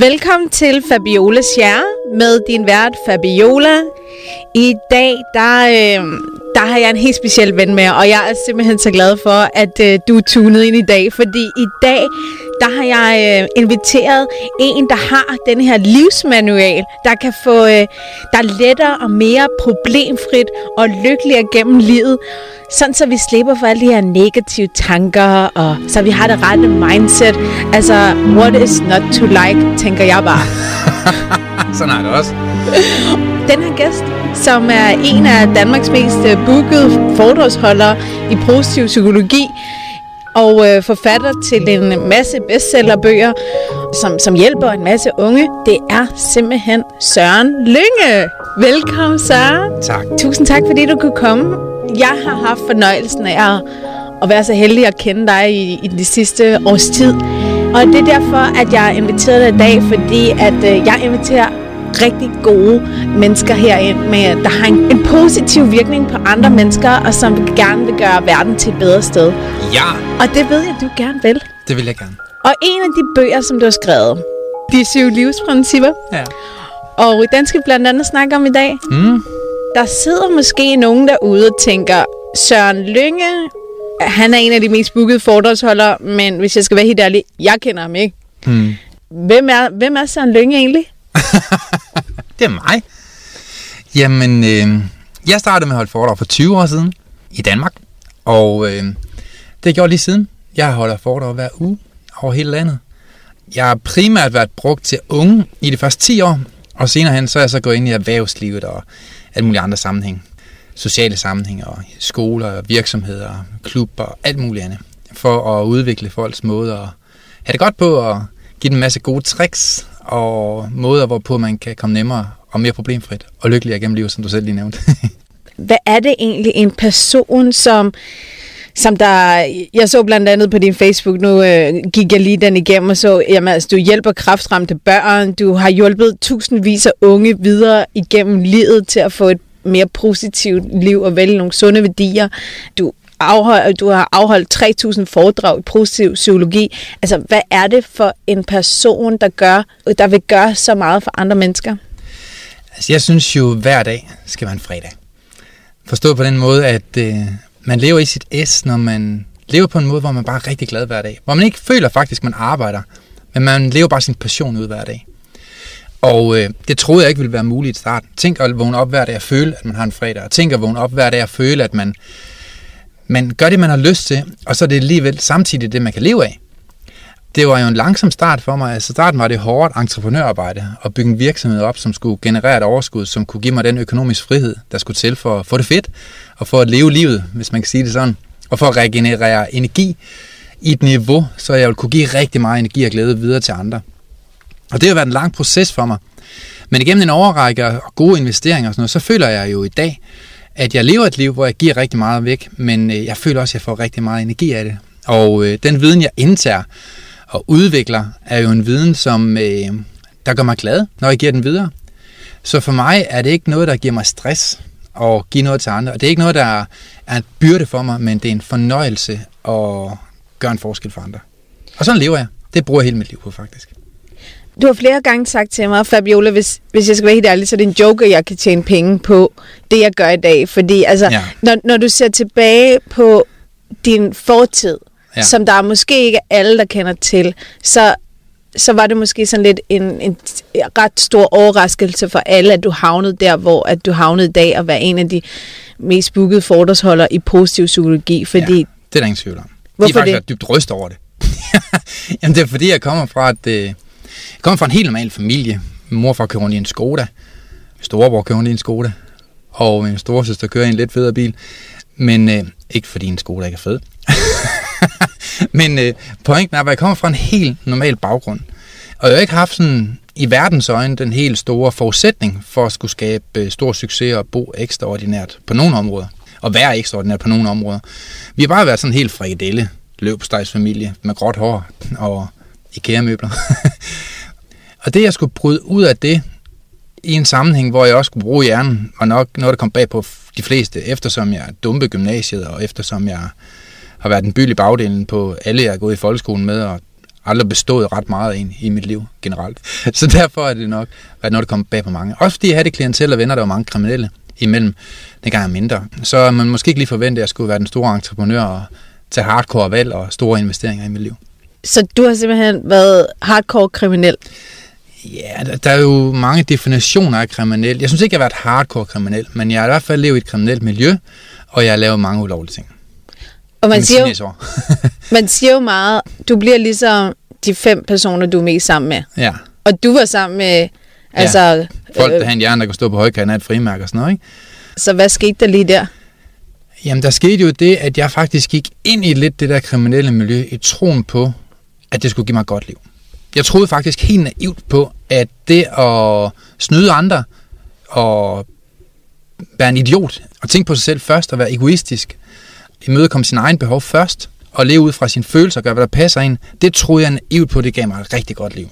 Velkommen til Fabiola Share med din vært Fabiola. I dag, der, øh, der har jeg en helt speciel ven med, og jeg er simpelthen så glad for, at øh, du er tunet ind i dag, fordi i dag, der har jeg øh, inviteret en, der har den her livsmanual, der kan få, øh, der er lettere og mere problemfrit og lykkeligere gennem livet, sådan så vi slipper for alle de her negative tanker, og så vi har det rette mindset. Altså, what is not to like, tænker jeg bare. Sådan er det også. Den her gæst, som er en af Danmarks mest øh, bookede foredragsholdere i positiv psykologi, og øh, forfatter til en masse bestsellerbøger, som, som hjælper en masse unge, det er simpelthen Søren Lynge. Velkommen, Søren. Tak. Tusind tak, fordi du kunne komme. Jeg har haft fornøjelsen af at, at være så heldig at kende dig i, i de sidste års tid. Og det er derfor, at jeg inviterede dig i dag, fordi at øh, jeg inviterer rigtig gode mennesker herind, med, der har en, en positiv virkning på andre mennesker, og som gerne vil gøre verden til et bedre sted. Ja, Og det ved jeg, du gerne vil. det vil jeg gerne. Og en af de bøger, som du har skrevet, De syv livsprincipper, Ja. og den skal vi blandt andet snakke om i dag. Mm. Der sidder måske nogen derude og tænker, Søren Lynge, han er en af de mest bookede foredragsholdere, men hvis jeg skal være helt ærlig, jeg kender ham ikke. Mm. Hvem er, hvem er Søren Lynge egentlig? Det er mig. Jamen, øh, jeg startede med at holde foredrag for 20 år siden i Danmark. Og øh, det har jeg gjort lige siden. Jeg holder foredrag hver uge over hele landet. Jeg har primært været brugt til unge i de første 10 år. Og senere hen, så er jeg så gået ind i erhvervslivet og alle mulige andre sammenhæng. Sociale sammenhænge og skoler, virksomheder, klubber og alt muligt andet. For at udvikle folks måde at have det godt på og give dem en masse gode tricks og måder, hvorpå man kan komme nemmere og mere problemfrit og lykkeligere gennem livet, som du selv lige nævnte. Hvad er det egentlig en person, som, som der... Jeg så blandt andet på din Facebook, nu øh, gik jeg lige den igennem og så, jamen altså, du hjælper kraftramte børn, du har hjulpet tusindvis af unge videre igennem livet til at få et mere positivt liv og vælge nogle sunde værdier. Du afhold, du har afholdt 3.000 foredrag i positiv psykologi. Altså, hvad er det for en person, der gør, der vil gøre så meget for andre mennesker? altså, jeg synes jo, hver dag skal være en fredag. Forstået på den måde, at øh, man lever i sit S, når man lever på en måde, hvor man bare er rigtig glad hver dag. Hvor man ikke føler faktisk, at man arbejder, men man lever bare sin passion ud hver dag. Og øh, det troede jeg ikke ville være muligt i starten. Tænk at vågne op hver dag og føle, at man har en fredag. Og tænk at vågne op hver dag og føle, at man, men gør det, man har lyst til. Og så er det alligevel samtidig det, man kan leve af. Det var jo en langsom start for mig. Altså starten var det hårdt entreprenørarbejde og bygge en virksomhed op, som skulle generere et overskud, som kunne give mig den økonomiske frihed, der skulle til for at få det fedt og for at leve livet, hvis man kan sige det sådan. Og for at regenerere energi i et niveau, så jeg ville kunne give rigtig meget energi og glæde videre til andre. Og det har været en lang proces for mig. Men igennem en overrække og gode investeringer og sådan noget, så føler jeg jo i dag, at jeg lever et liv, hvor jeg giver rigtig meget væk, men øh, jeg føler også, at jeg får rigtig meget energi af det. Og øh, den viden, jeg indtager og udvikler, er jo en viden, som øh, der gør mig glad, når jeg giver den videre. Så for mig er det ikke noget, der giver mig stress at give noget til andre. Og det er ikke noget, der er en byrde for mig, men det er en fornøjelse at gøre en forskel for andre. Og sådan lever jeg. Det bruger jeg hele mit liv på, faktisk. Du har flere gange sagt til mig, Fabiola, hvis, hvis jeg skal være helt ærlig, så er det en joke, at jeg kan tjene penge på det, jeg gør i dag. Fordi altså, ja. Når, når du ser tilbage på din fortid, ja. Som der er måske ikke alle, der kender til, så, så var det måske sådan lidt en, en ret stor overraskelse for alle, at du havnede der, hvor at du havnede i dag, og være en af de mest bookede foredragsholdere i positiv psykologi. Fordi Ja, det er der ingen tvivl om. Hvorfor de er faktisk det? dybt ryst over det. Jamen det er fordi, jeg kommer fra, et, øh, jeg kommer fra en helt normal familie. Min morfar kører rundt i en Skoda. Min storebror kører rundt i en Skoda. Og min storesøster kører i en lidt federe bil. Men øh, ikke fordi en Skoda ikke er fed. Men øh, pointen er, at jeg kommer fra en helt normal baggrund. Og jeg har ikke haft sådan i verdens øjne den helt store forudsætning for at skulle skabe øh, stor succes og bo ekstraordinært på nogle områder. Og være ekstraordinært på nogle områder. Vi har bare været sådan en helt frikadelle løbstejsfamilie med gråt hår og IKEA-møbler. og det, jeg skulle bryde ud af det, i en sammenhæng, hvor jeg også skulle bruge hjernen, var nok noget, der kom bag på de fleste, eftersom jeg dumpe gymnasiet, og eftersom jeg har været en bylig bagdelen på alle, jeg har gået i folkeskolen med, og aldrig bestået ret meget ind i mit liv generelt. Så derfor er det nok været noget, der kom bag på mange. Også fordi jeg havde det klientel og venner, der var mange kriminelle imellem, dengang jeg mindre. Så man måske ikke lige forvente, at jeg skulle være den store entreprenør og tage hardcore valg og store investeringer i mit liv. Så du har simpelthen været hardcore kriminel? Ja, der, der er jo mange definitioner af kriminel. Jeg synes ikke, jeg har været hardcore kriminel, men jeg har i hvert fald levet i et kriminelt miljø, og jeg har lavet mange ulovlige ting. Og man siger, jo, man siger jo meget, du bliver ligesom de fem personer, du er mest sammen med. ja, Og du var sammen med, altså... folk, der havde en hjerne, der kunne stå på højkanten af et frimærke og sådan noget, ikke? Så hvad skete der lige der? Jamen, der skete jo det, at jeg faktisk gik ind i lidt det der kriminelle miljø i troen på, at det skulle give mig et godt liv. Jeg troede faktisk helt naivt på, at det at snyde andre og være en idiot og tænke på sig selv først og være egoistisk, imødekomme sin egen behov først og leve ud fra sine følelser og gøre, hvad der passer ind, det troede jeg naivt på, det gav mig et rigtig godt liv.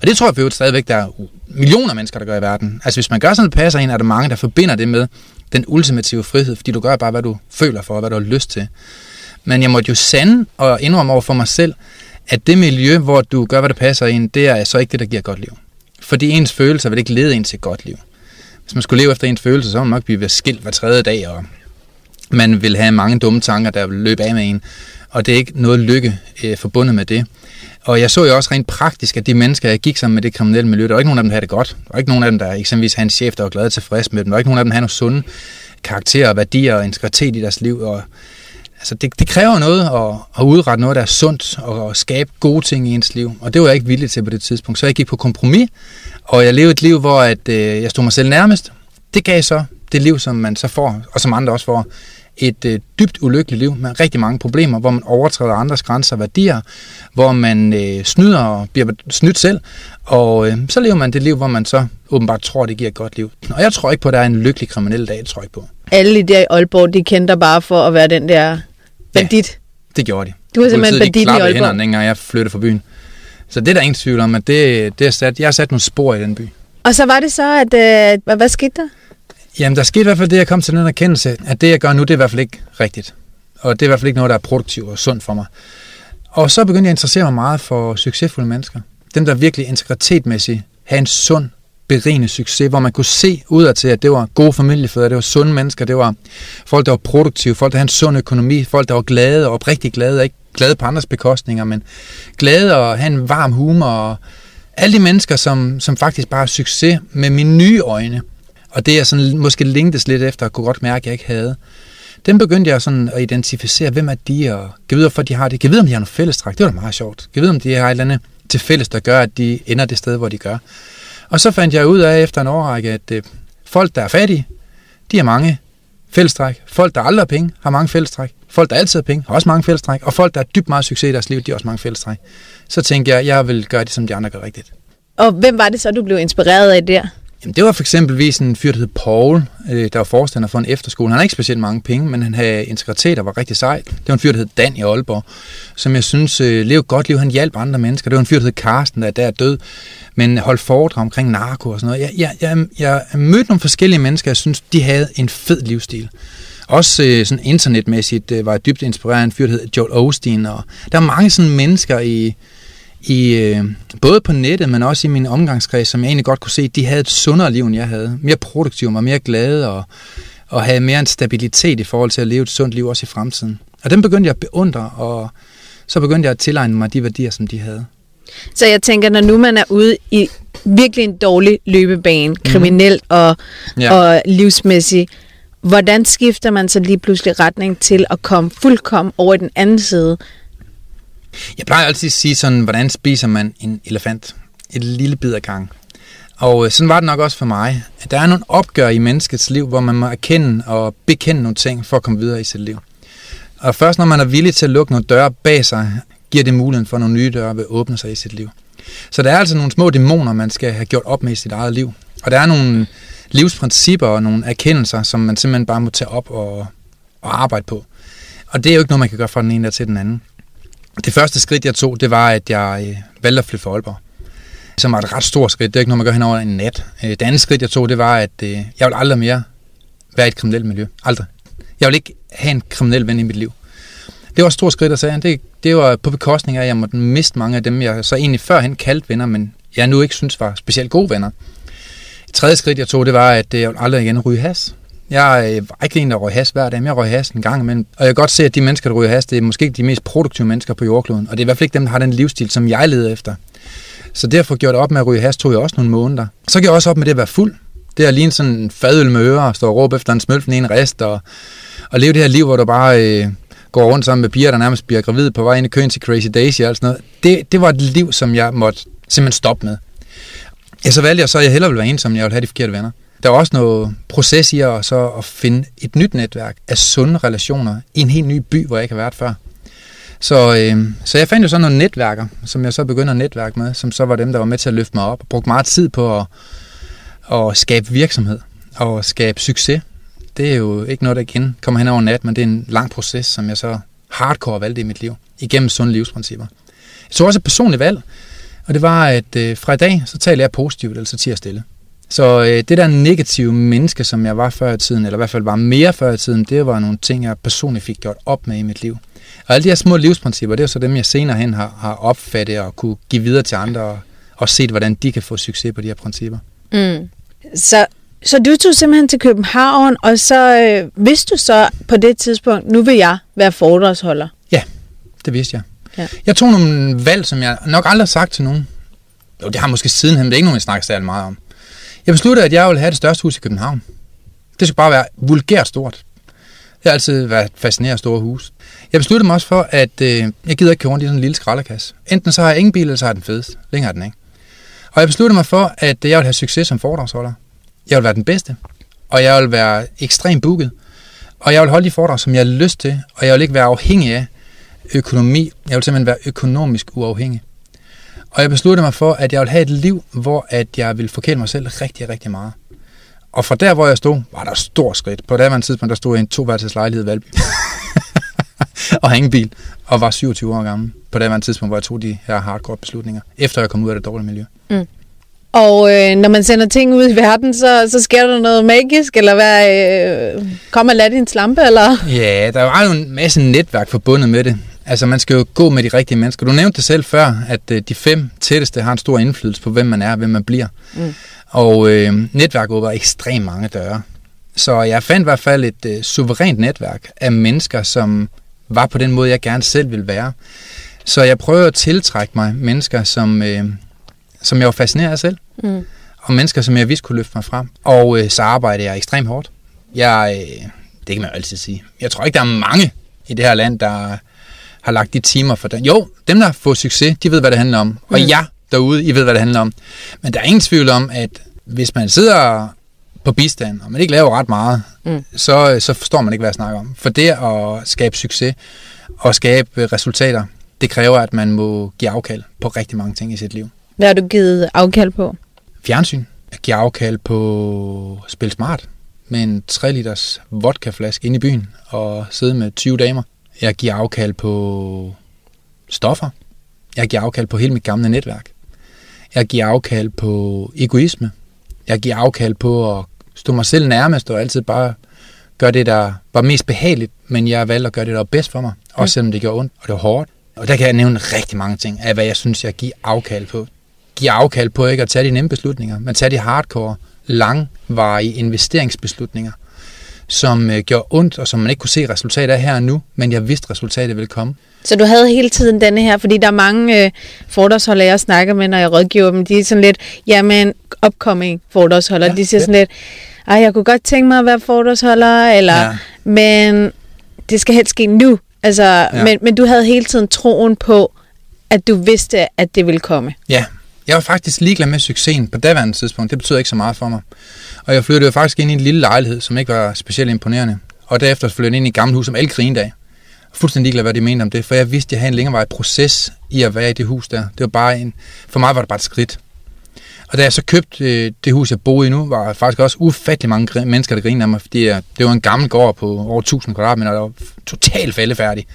Og det tror jeg for øvrigt stadigvæk, der er millioner af mennesker, der gør i verden. Altså hvis man gør sådan, det passer ind, er der mange, der forbinder det med den ultimative frihed, fordi du gør bare, hvad du føler for, og hvad du har lyst til. Men jeg måtte jo sande og indrømme over for mig selv, at det miljø, hvor du gør, hvad der passer ind, det er så ikke det, der giver godt liv. Fordi ens følelser vil ikke lede ind til et godt liv. Hvis man skulle leve efter ens følelser, så ville man nok blive skilt hver tredje dag, og man vil have mange dumme tanker, der vil løbe af med en. Og det er ikke noget lykke øh, forbundet med det. Og jeg så jo også rent praktisk, at de mennesker, jeg gik sammen med det kriminelle miljø, der var ikke nogen af dem, der havde det godt. Der var ikke nogen af dem, der eksempelvis havde en chef, der var glad og tilfreds med dem. Der var ikke nogen af dem, der havde nogle sunde karakterer, værdier og integritet i deres liv. Og, altså det, det kræver noget at, at udrette noget, der er sundt, og at skabe gode ting i ens liv. Og det var jeg ikke villig til på det tidspunkt. Så jeg gik på kompromis, og jeg levede et liv, hvor at, øh, jeg stod mig selv nærmest. Det gav så det liv, som man så får, og som andre også får, et øh, dybt ulykkeligt liv med rigtig mange problemer, hvor man overtræder andres grænser og værdier, hvor man øh, snyder og bliver snydt selv, og øh, så lever man det liv, hvor man så åbenbart tror, det giver et godt liv. Og jeg tror ikke på, at der er en lykkelig kriminel dag, det tror jeg ikke på. Alle i der i Aalborg, de kendte bare for at være den der bandit. Det gjorde de. Du var simpelthen Politiet, bandit i Aalborg. hænderne, dengang jeg flyttede fra byen. Så det er der ingen tvivl om, at det, det er sat, jeg har sat nogle spor i den by. Og så var det så, at... Øh, hvad, hvad skete der? Jamen, der skete i hvert fald det, jeg kom til den erkendelse, at det, jeg gør nu, det er i hvert fald ikke rigtigt. Og det er i hvert fald ikke noget, der er produktivt og sundt for mig. Og så begyndte jeg at interessere mig meget for succesfulde mennesker. Dem, der virkelig integritetmæssigt havde en sund, berigende succes, hvor man kunne se udadtil, at det var gode familiefædre, det var sunde mennesker, det var folk, der var produktive, folk, der havde en sund økonomi, folk, der var glade og oprigtigt glade, ikke glade på andres bekostninger, men glade og have en varm humor. Og alle de mennesker, som, som faktisk bare har succes med mine nye øjne, og det jeg sådan måske længtes lidt efter, og kunne godt mærke, at jeg ikke havde, dem begyndte jeg sådan at identificere, hvem er de, og kan vide, hvorfor de har det. Kan vide, om de har noget fællestræk. Det var da meget sjovt. Kan vide, om de har et eller andet til fælles, der gør, at de ender det sted, hvor de gør. Og så fandt jeg ud af efter en årrække, at øh, folk, der er fattige, de har mange fællestræk. Folk, der aldrig har penge, har mange fællestræk. Folk, der altid har penge, har også mange fællestræk. Og folk, der har dybt meget succes i deres liv, de har også mange fællestræk. Så tænkte jeg, jeg vil gøre det, som de andre gør rigtigt. Og hvem var det så, du blev inspireret af der? Jamen, det var for eksempelvis en fyr, der hed Paul, øh, der var forstander for en efterskole. Han havde ikke specielt mange penge, men han havde integritet og var rigtig sej. Det var en fyr, der hed Dan i Aalborg, som jeg synes øh, levede godt liv. Han hjalp andre mennesker. Det var en fyr, der hed Karsten, der er der død, men holdt foredrag omkring narko og sådan noget. Jeg, jeg, jeg, jeg mødte nogle forskellige mennesker, jeg synes, de havde en fed livsstil. Også øh, sådan internetmæssigt øh, var jeg dybt inspireret af en fyr, der hed Joel Osteen. Og der er mange sådan mennesker i, i øh, både på nettet, men også i min omgangskreds, som jeg egentlig godt kunne se, de havde et sundere liv, end jeg havde. Mere produktive, og mere glade, og, og havde mere en stabilitet i forhold til at leve et sundt liv også i fremtiden. Og dem begyndte jeg at beundre, og så begyndte jeg at tilegne mig de værdier, som de havde. Så jeg tænker, når nu man er ude i virkelig en dårlig løbebane, kriminelt og, Ja. og livsmæssigt, hvordan skifter man så lige pludselig retning til at komme fuldkommen over i den anden side? Jeg plejer altid at sige sådan, hvordan spiser man en elefant? Et lille bid ad gang. Og øh, sådan var det nok også for mig. At der er nogle opgør i menneskets liv, hvor man må erkende og bekende nogle ting for at komme videre i sit liv. Og først når man er villig til at lukke nogle døre bag sig, giver det muligheden for, at nogle nye døre vil åbne sig i sit liv. Så der er altså nogle små dæmoner, man skal have gjort op med i sit eget liv. Og der er nogle livsprincipper og nogle erkendelser, som man simpelthen bare må tage op og, og arbejde på. Og det er jo ikke noget, man kan gøre fra den ene der til den anden. Det første skridt, jeg tog, det var, at jeg øh, valgte at flytte fra Aalborg. Som var et ret stort skridt. Det er ikke noget, man gør hen over en nat. Øh, det andet skridt, jeg tog, det var, at øh, jeg ville aldrig mere være i et kriminelt miljø. Aldrig. Jeg ville ikke have en kriminel ven i mit liv. Det var et stort skridt, og sagde, det, det var på bekostning af, at jeg måtte miste mange af dem, jeg så egentlig førhen kaldte venner, men jeg nu ikke synes var specielt gode venner. Et tredje skridt, jeg tog, det var, at jeg aldrig igen ryge has. Jeg øh, var ikke en, der røg has hver dag, men jeg røg has en gang imellem. Og jeg kan godt se, at de mennesker, der ryger has, det er måske ikke de mest produktive mennesker på jordkloden. Og det er i hvert fald ikke dem, der har den livsstil, som jeg leder efter. Så derfor gjorde jeg op med at ryge has, tog jeg også nogle måneder. Så gjorde jeg også op med det at være fuld. Det er lige sådan en fadøl med ører, og stå og råbe efter en smølfen en rest, og, og leve det her liv, hvor du bare øh, går rundt sammen med piger, der nærmest bliver gravid på vej ind i køen til Crazy Daisy og sådan noget. Det, det var et liv, som jeg måtte simpelthen stoppe med. Ja, så valgte jeg så, at jeg hellere ville være ensom, end jeg ville have de forkerte venner. Der er også noget proces i at, så at finde et nyt netværk af sunde relationer i en helt ny by, hvor jeg ikke har været før. Så, øh, så jeg fandt jo sådan nogle netværker, som jeg så begyndte at netværke med, som så var dem, der var med til at løfte mig op, og brugte meget tid på at, at skabe virksomhed og skabe succes. Det er jo ikke noget, der igen kommer hen over nat, men det er en lang proces, som jeg så hardcore valgte i mit liv, igennem sunde livsprincipper. Jeg tog også et personligt valg, og det var, at øh, fra i dag, så taler jeg positivt, eller så tiger stille. Så øh, det der negative menneske, som jeg var før i tiden, eller i hvert fald var mere før i tiden, det var nogle ting, jeg personligt fik gjort op med i mit liv. Og alle de her små livsprincipper, det er så dem, jeg senere hen har, har opfattet og kunne give videre til andre, og, og set, hvordan de kan få succes på de her principper. Mm. Så, så du tog simpelthen til København, og så øh, vidste du så på det tidspunkt, nu vil jeg være foredragsholder? Ja, det vidste jeg. Ja. Jeg tog nogle valg, som jeg nok aldrig har sagt til nogen. Jo, det har måske sidenhen, men det er ikke nogen, jeg snakker særlig meget om. Jeg besluttede, at jeg ville have det største hus i København. Det skulle bare være vulgært stort. Jeg har altid været fascineret af store hus. Jeg besluttede mig også for, at øh, jeg gider ikke køre rundt i sådan en lille skralderkasse. Enten så har jeg ingen bil, eller så har jeg den fedeste. Længere den ikke. Og jeg besluttede mig for, at øh, jeg ville have succes som foredragsholder. Jeg vil være den bedste. Og jeg vil være ekstremt booket. Og jeg vil holde de foredrag, som jeg har lyst til. Og jeg vil ikke være afhængig af økonomi. Jeg vil simpelthen være økonomisk uafhængig. Og jeg besluttede mig for, at jeg ville have et liv, hvor at jeg ville forkæle mig selv rigtig, rigtig meget. Og fra der, hvor jeg stod, var der stor skridt. På det andet tidspunkt, der stod jeg i en toværelses lejlighed i Valby. og havde ingen bil, og var 27 år gammel. På det andet tidspunkt, hvor jeg tog de her hardcore beslutninger, efter jeg kom ud af det dårlige miljø. Mm. Og øh, når man sender ting ud i verden, så, så sker der noget magisk, eller hvad? Øh, kommer Aladdins lampe, eller? Ja, der var jo en masse netværk forbundet med det. Altså, man skal jo gå med de rigtige mennesker. Du nævnte det selv før, at øh, de fem tætteste har en stor indflydelse på, hvem man er og hvem man bliver. Mm. Og øh, netværket var ekstremt mange døre. Så jeg fandt i hvert fald et øh, suverænt netværk af mennesker, som var på den måde, jeg gerne selv ville være. Så jeg prøvede at tiltrække mig mennesker, som, øh, som jeg var fascineret af selv. Mm. Og mennesker, som jeg vidste kunne løfte mig frem. Og øh, så arbejdede jeg ekstremt hårdt. Jeg, øh, det kan man jo altid sige. Jeg tror ikke, der er mange i det her land, der har lagt de timer for det. Jo, dem, der får succes, de ved, hvad det handler om. Og mm. ja, derude, I ved, hvad det handler om. Men der er ingen tvivl om, at hvis man sidder på bistand, og man ikke laver ret meget, mm. så, så forstår man ikke, hvad jeg snakker om. For det at skabe succes og skabe resultater, det kræver, at man må give afkald på rigtig mange ting i sit liv. Hvad har du givet afkald på? Fjernsyn. Jeg giver afkald på spil smart med en 3 liters vodkaflaske ind i byen og sidde med 20 damer. Jeg giver afkald på stoffer. Jeg giver afkald på hele mit gamle netværk. Jeg giver afkald på egoisme. Jeg giver afkald på at stå mig selv nærmest og altid bare gøre det, der var mest behageligt, men jeg valgte at gøre det, der var bedst for mig, også selvom det gjorde ondt, og det var hårdt. Og der kan jeg nævne rigtig mange ting af, hvad jeg synes, jeg giver afkald på. Giver afkald på ikke at tage de nemme beslutninger, men tage de hardcore, langvarige investeringsbeslutninger, som øh, gjorde ondt, og som man ikke kunne se resultatet af her og nu, men jeg vidste, at resultatet ville komme. Så du havde hele tiden denne her, fordi der er mange øh, fordragsholdere, jeg snakker med, når jeg rådgiver dem, de er sådan lidt, jamen, upcoming fordragsholdere, ja, de siger ja. sådan lidt, ej, jeg kunne godt tænke mig at være fordragsholder, eller, ja. men det skal helst ske nu. Altså, ja. men, men du havde hele tiden troen på, at du vidste, at det ville komme. Ja, jeg var faktisk ligeglad med succesen på daværende tidspunkt. Det betød ikke så meget for mig. Og jeg flyttede faktisk ind i en lille lejlighed, som ikke var specielt imponerende. Og derefter flyttede jeg ind i et gammelt hus, som alle grinede af. Fuldstændig ligeglad, hvad de mente om det, for jeg vidste, at jeg havde en længerevarende proces i at være i det hus der. Det var bare en, for mig var det bare et skridt. Og da jeg så købte øh, det hus, jeg boede i nu, var faktisk også ufattelig mange mennesker, der grinede af mig, fordi jeg, det var en gammel gård på over 1000 kvadratmeter, der var totalt fældefærdig.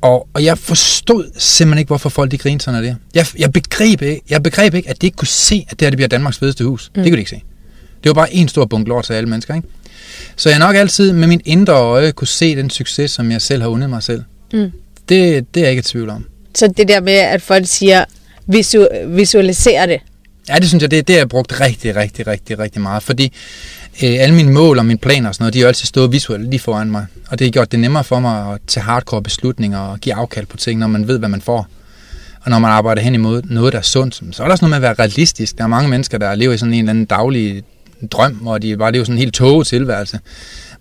Og, og jeg forstod simpelthen ikke, hvorfor folk de grinede sådan af det. Jeg, jeg, begreb ikke, jeg begreb ikke, at de ikke kunne se, at det her det bliver Danmarks fedeste hus. Mm. Det kunne de ikke se. Det var bare en stor bunke lort til alle mennesker, ikke? Så jeg nok altid med min indre øje kunne se den succes, som jeg selv har undet mig selv. Mm. Det, det er jeg ikke i tvivl om. Så det der med, at folk siger, visu- visualisere det. Ja, det synes jeg, det, det har jeg brugt rigtig, rigtig, rigtig, rigtig meget. Fordi øh, alle mine mål og mine planer og sådan noget, de har jo altid stået visuelt lige foran mig. Og det har gjort det nemmere for mig at tage hardcore beslutninger og give afkald på ting, når man ved, hvad man får. Og når man arbejder hen imod noget, der er sundt, så er der også noget med at være realistisk. Der er mange mennesker, der lever i sådan en eller anden daglig drøm, hvor de bare lever sådan en helt tåget tilværelse,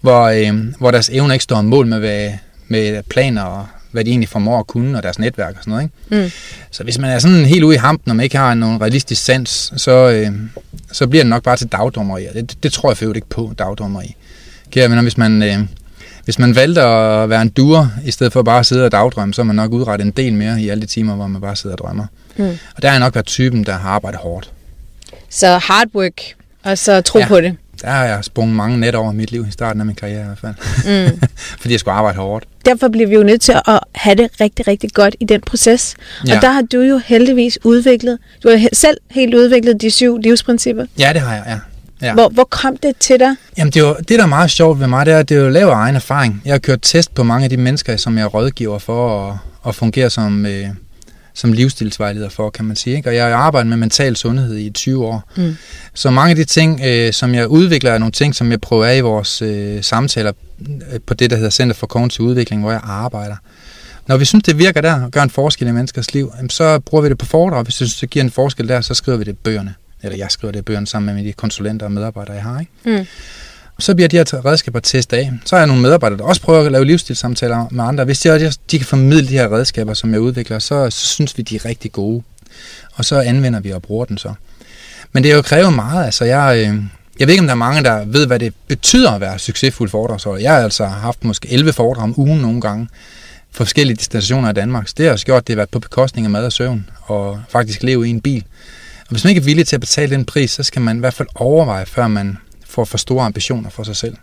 hvor, øh, hvor deres evner ikke står mål med, hvad, med planer og hvad de egentlig formår at kunne, og deres netværk og sådan noget. Ikke? Mm. Så hvis man er sådan helt ude i hampen, og man ikke har nogen realistisk sans, så, øh, så bliver det nok bare til dagdommeri. Det, det, det tror jeg for ikke på, dagdommeri. Kære venner, hvis man, øh, hvis man valgte at være en duer, i stedet for bare at sidde og dagdrømme, så har man nok udrettet en del mere i alle de timer, hvor man bare sidder og drømmer. Mm. Og der jeg nok været typen, der har arbejdet hårdt. Så hard work, og så tro ja. på det. Der har jeg sprunget mange net over mit liv i starten af min karriere i hvert fald. Mm. Fordi jeg skulle arbejde hårdt. Derfor bliver vi jo nødt til at have det rigtig, rigtig godt i den proces. Ja. Og der har du jo heldigvis udviklet, du har selv helt udviklet de syv livsprincipper. Ja, det har jeg, ja. Ja. Hvor, hvor kom det til dig? Jamen, det, er jo, det, der er meget sjovt ved mig, det er, at det er jo lavet egen erfaring. Jeg har kørt test på mange af de mennesker, som jeg er rådgiver for at, at fungere som, øh, som livsstilsvejleder for, kan man sige. Ikke? Og jeg har arbejdet med mental sundhed i 20 år. Mm. Så mange af de ting, øh, som jeg udvikler, er nogle ting, som jeg prøver af i vores øh, samtaler øh, på det, der hedder Center for Kognitiv Udvikling, hvor jeg arbejder. Når vi synes, det virker der og gør en forskel i menneskers liv, så bruger vi det på foredrag. Hvis vi synes, det giver en forskel der, så skriver vi det i bøgerne. Eller jeg skriver det i bøgerne sammen med de konsulenter og medarbejdere, jeg har. Ikke? Mm. Så bliver de her redskaber testet af. Så er jeg nogle medarbejdere, der også prøver at lave livsstilssamtaler med andre. Hvis de, også, de kan formidle de her redskaber, som jeg udvikler, så, så synes vi, de er rigtig gode. Og så anvender vi og bruger den så. Men det er jo krævet meget. Altså, jeg, øh, jeg ved ikke, om der er mange, der ved, hvad det betyder at være succesfuld foredragsholder. Jeg har altså haft måske 11 foredrag om ugen nogle gange for forskellige destinationer i Danmark. Så det har også gjort, det har været på bekostning af mad og søvn, og faktisk leve i en bil. Og hvis man ikke er villig til at betale den pris, så skal man i hvert fald overveje, før man får for store ambitioner for sig selv.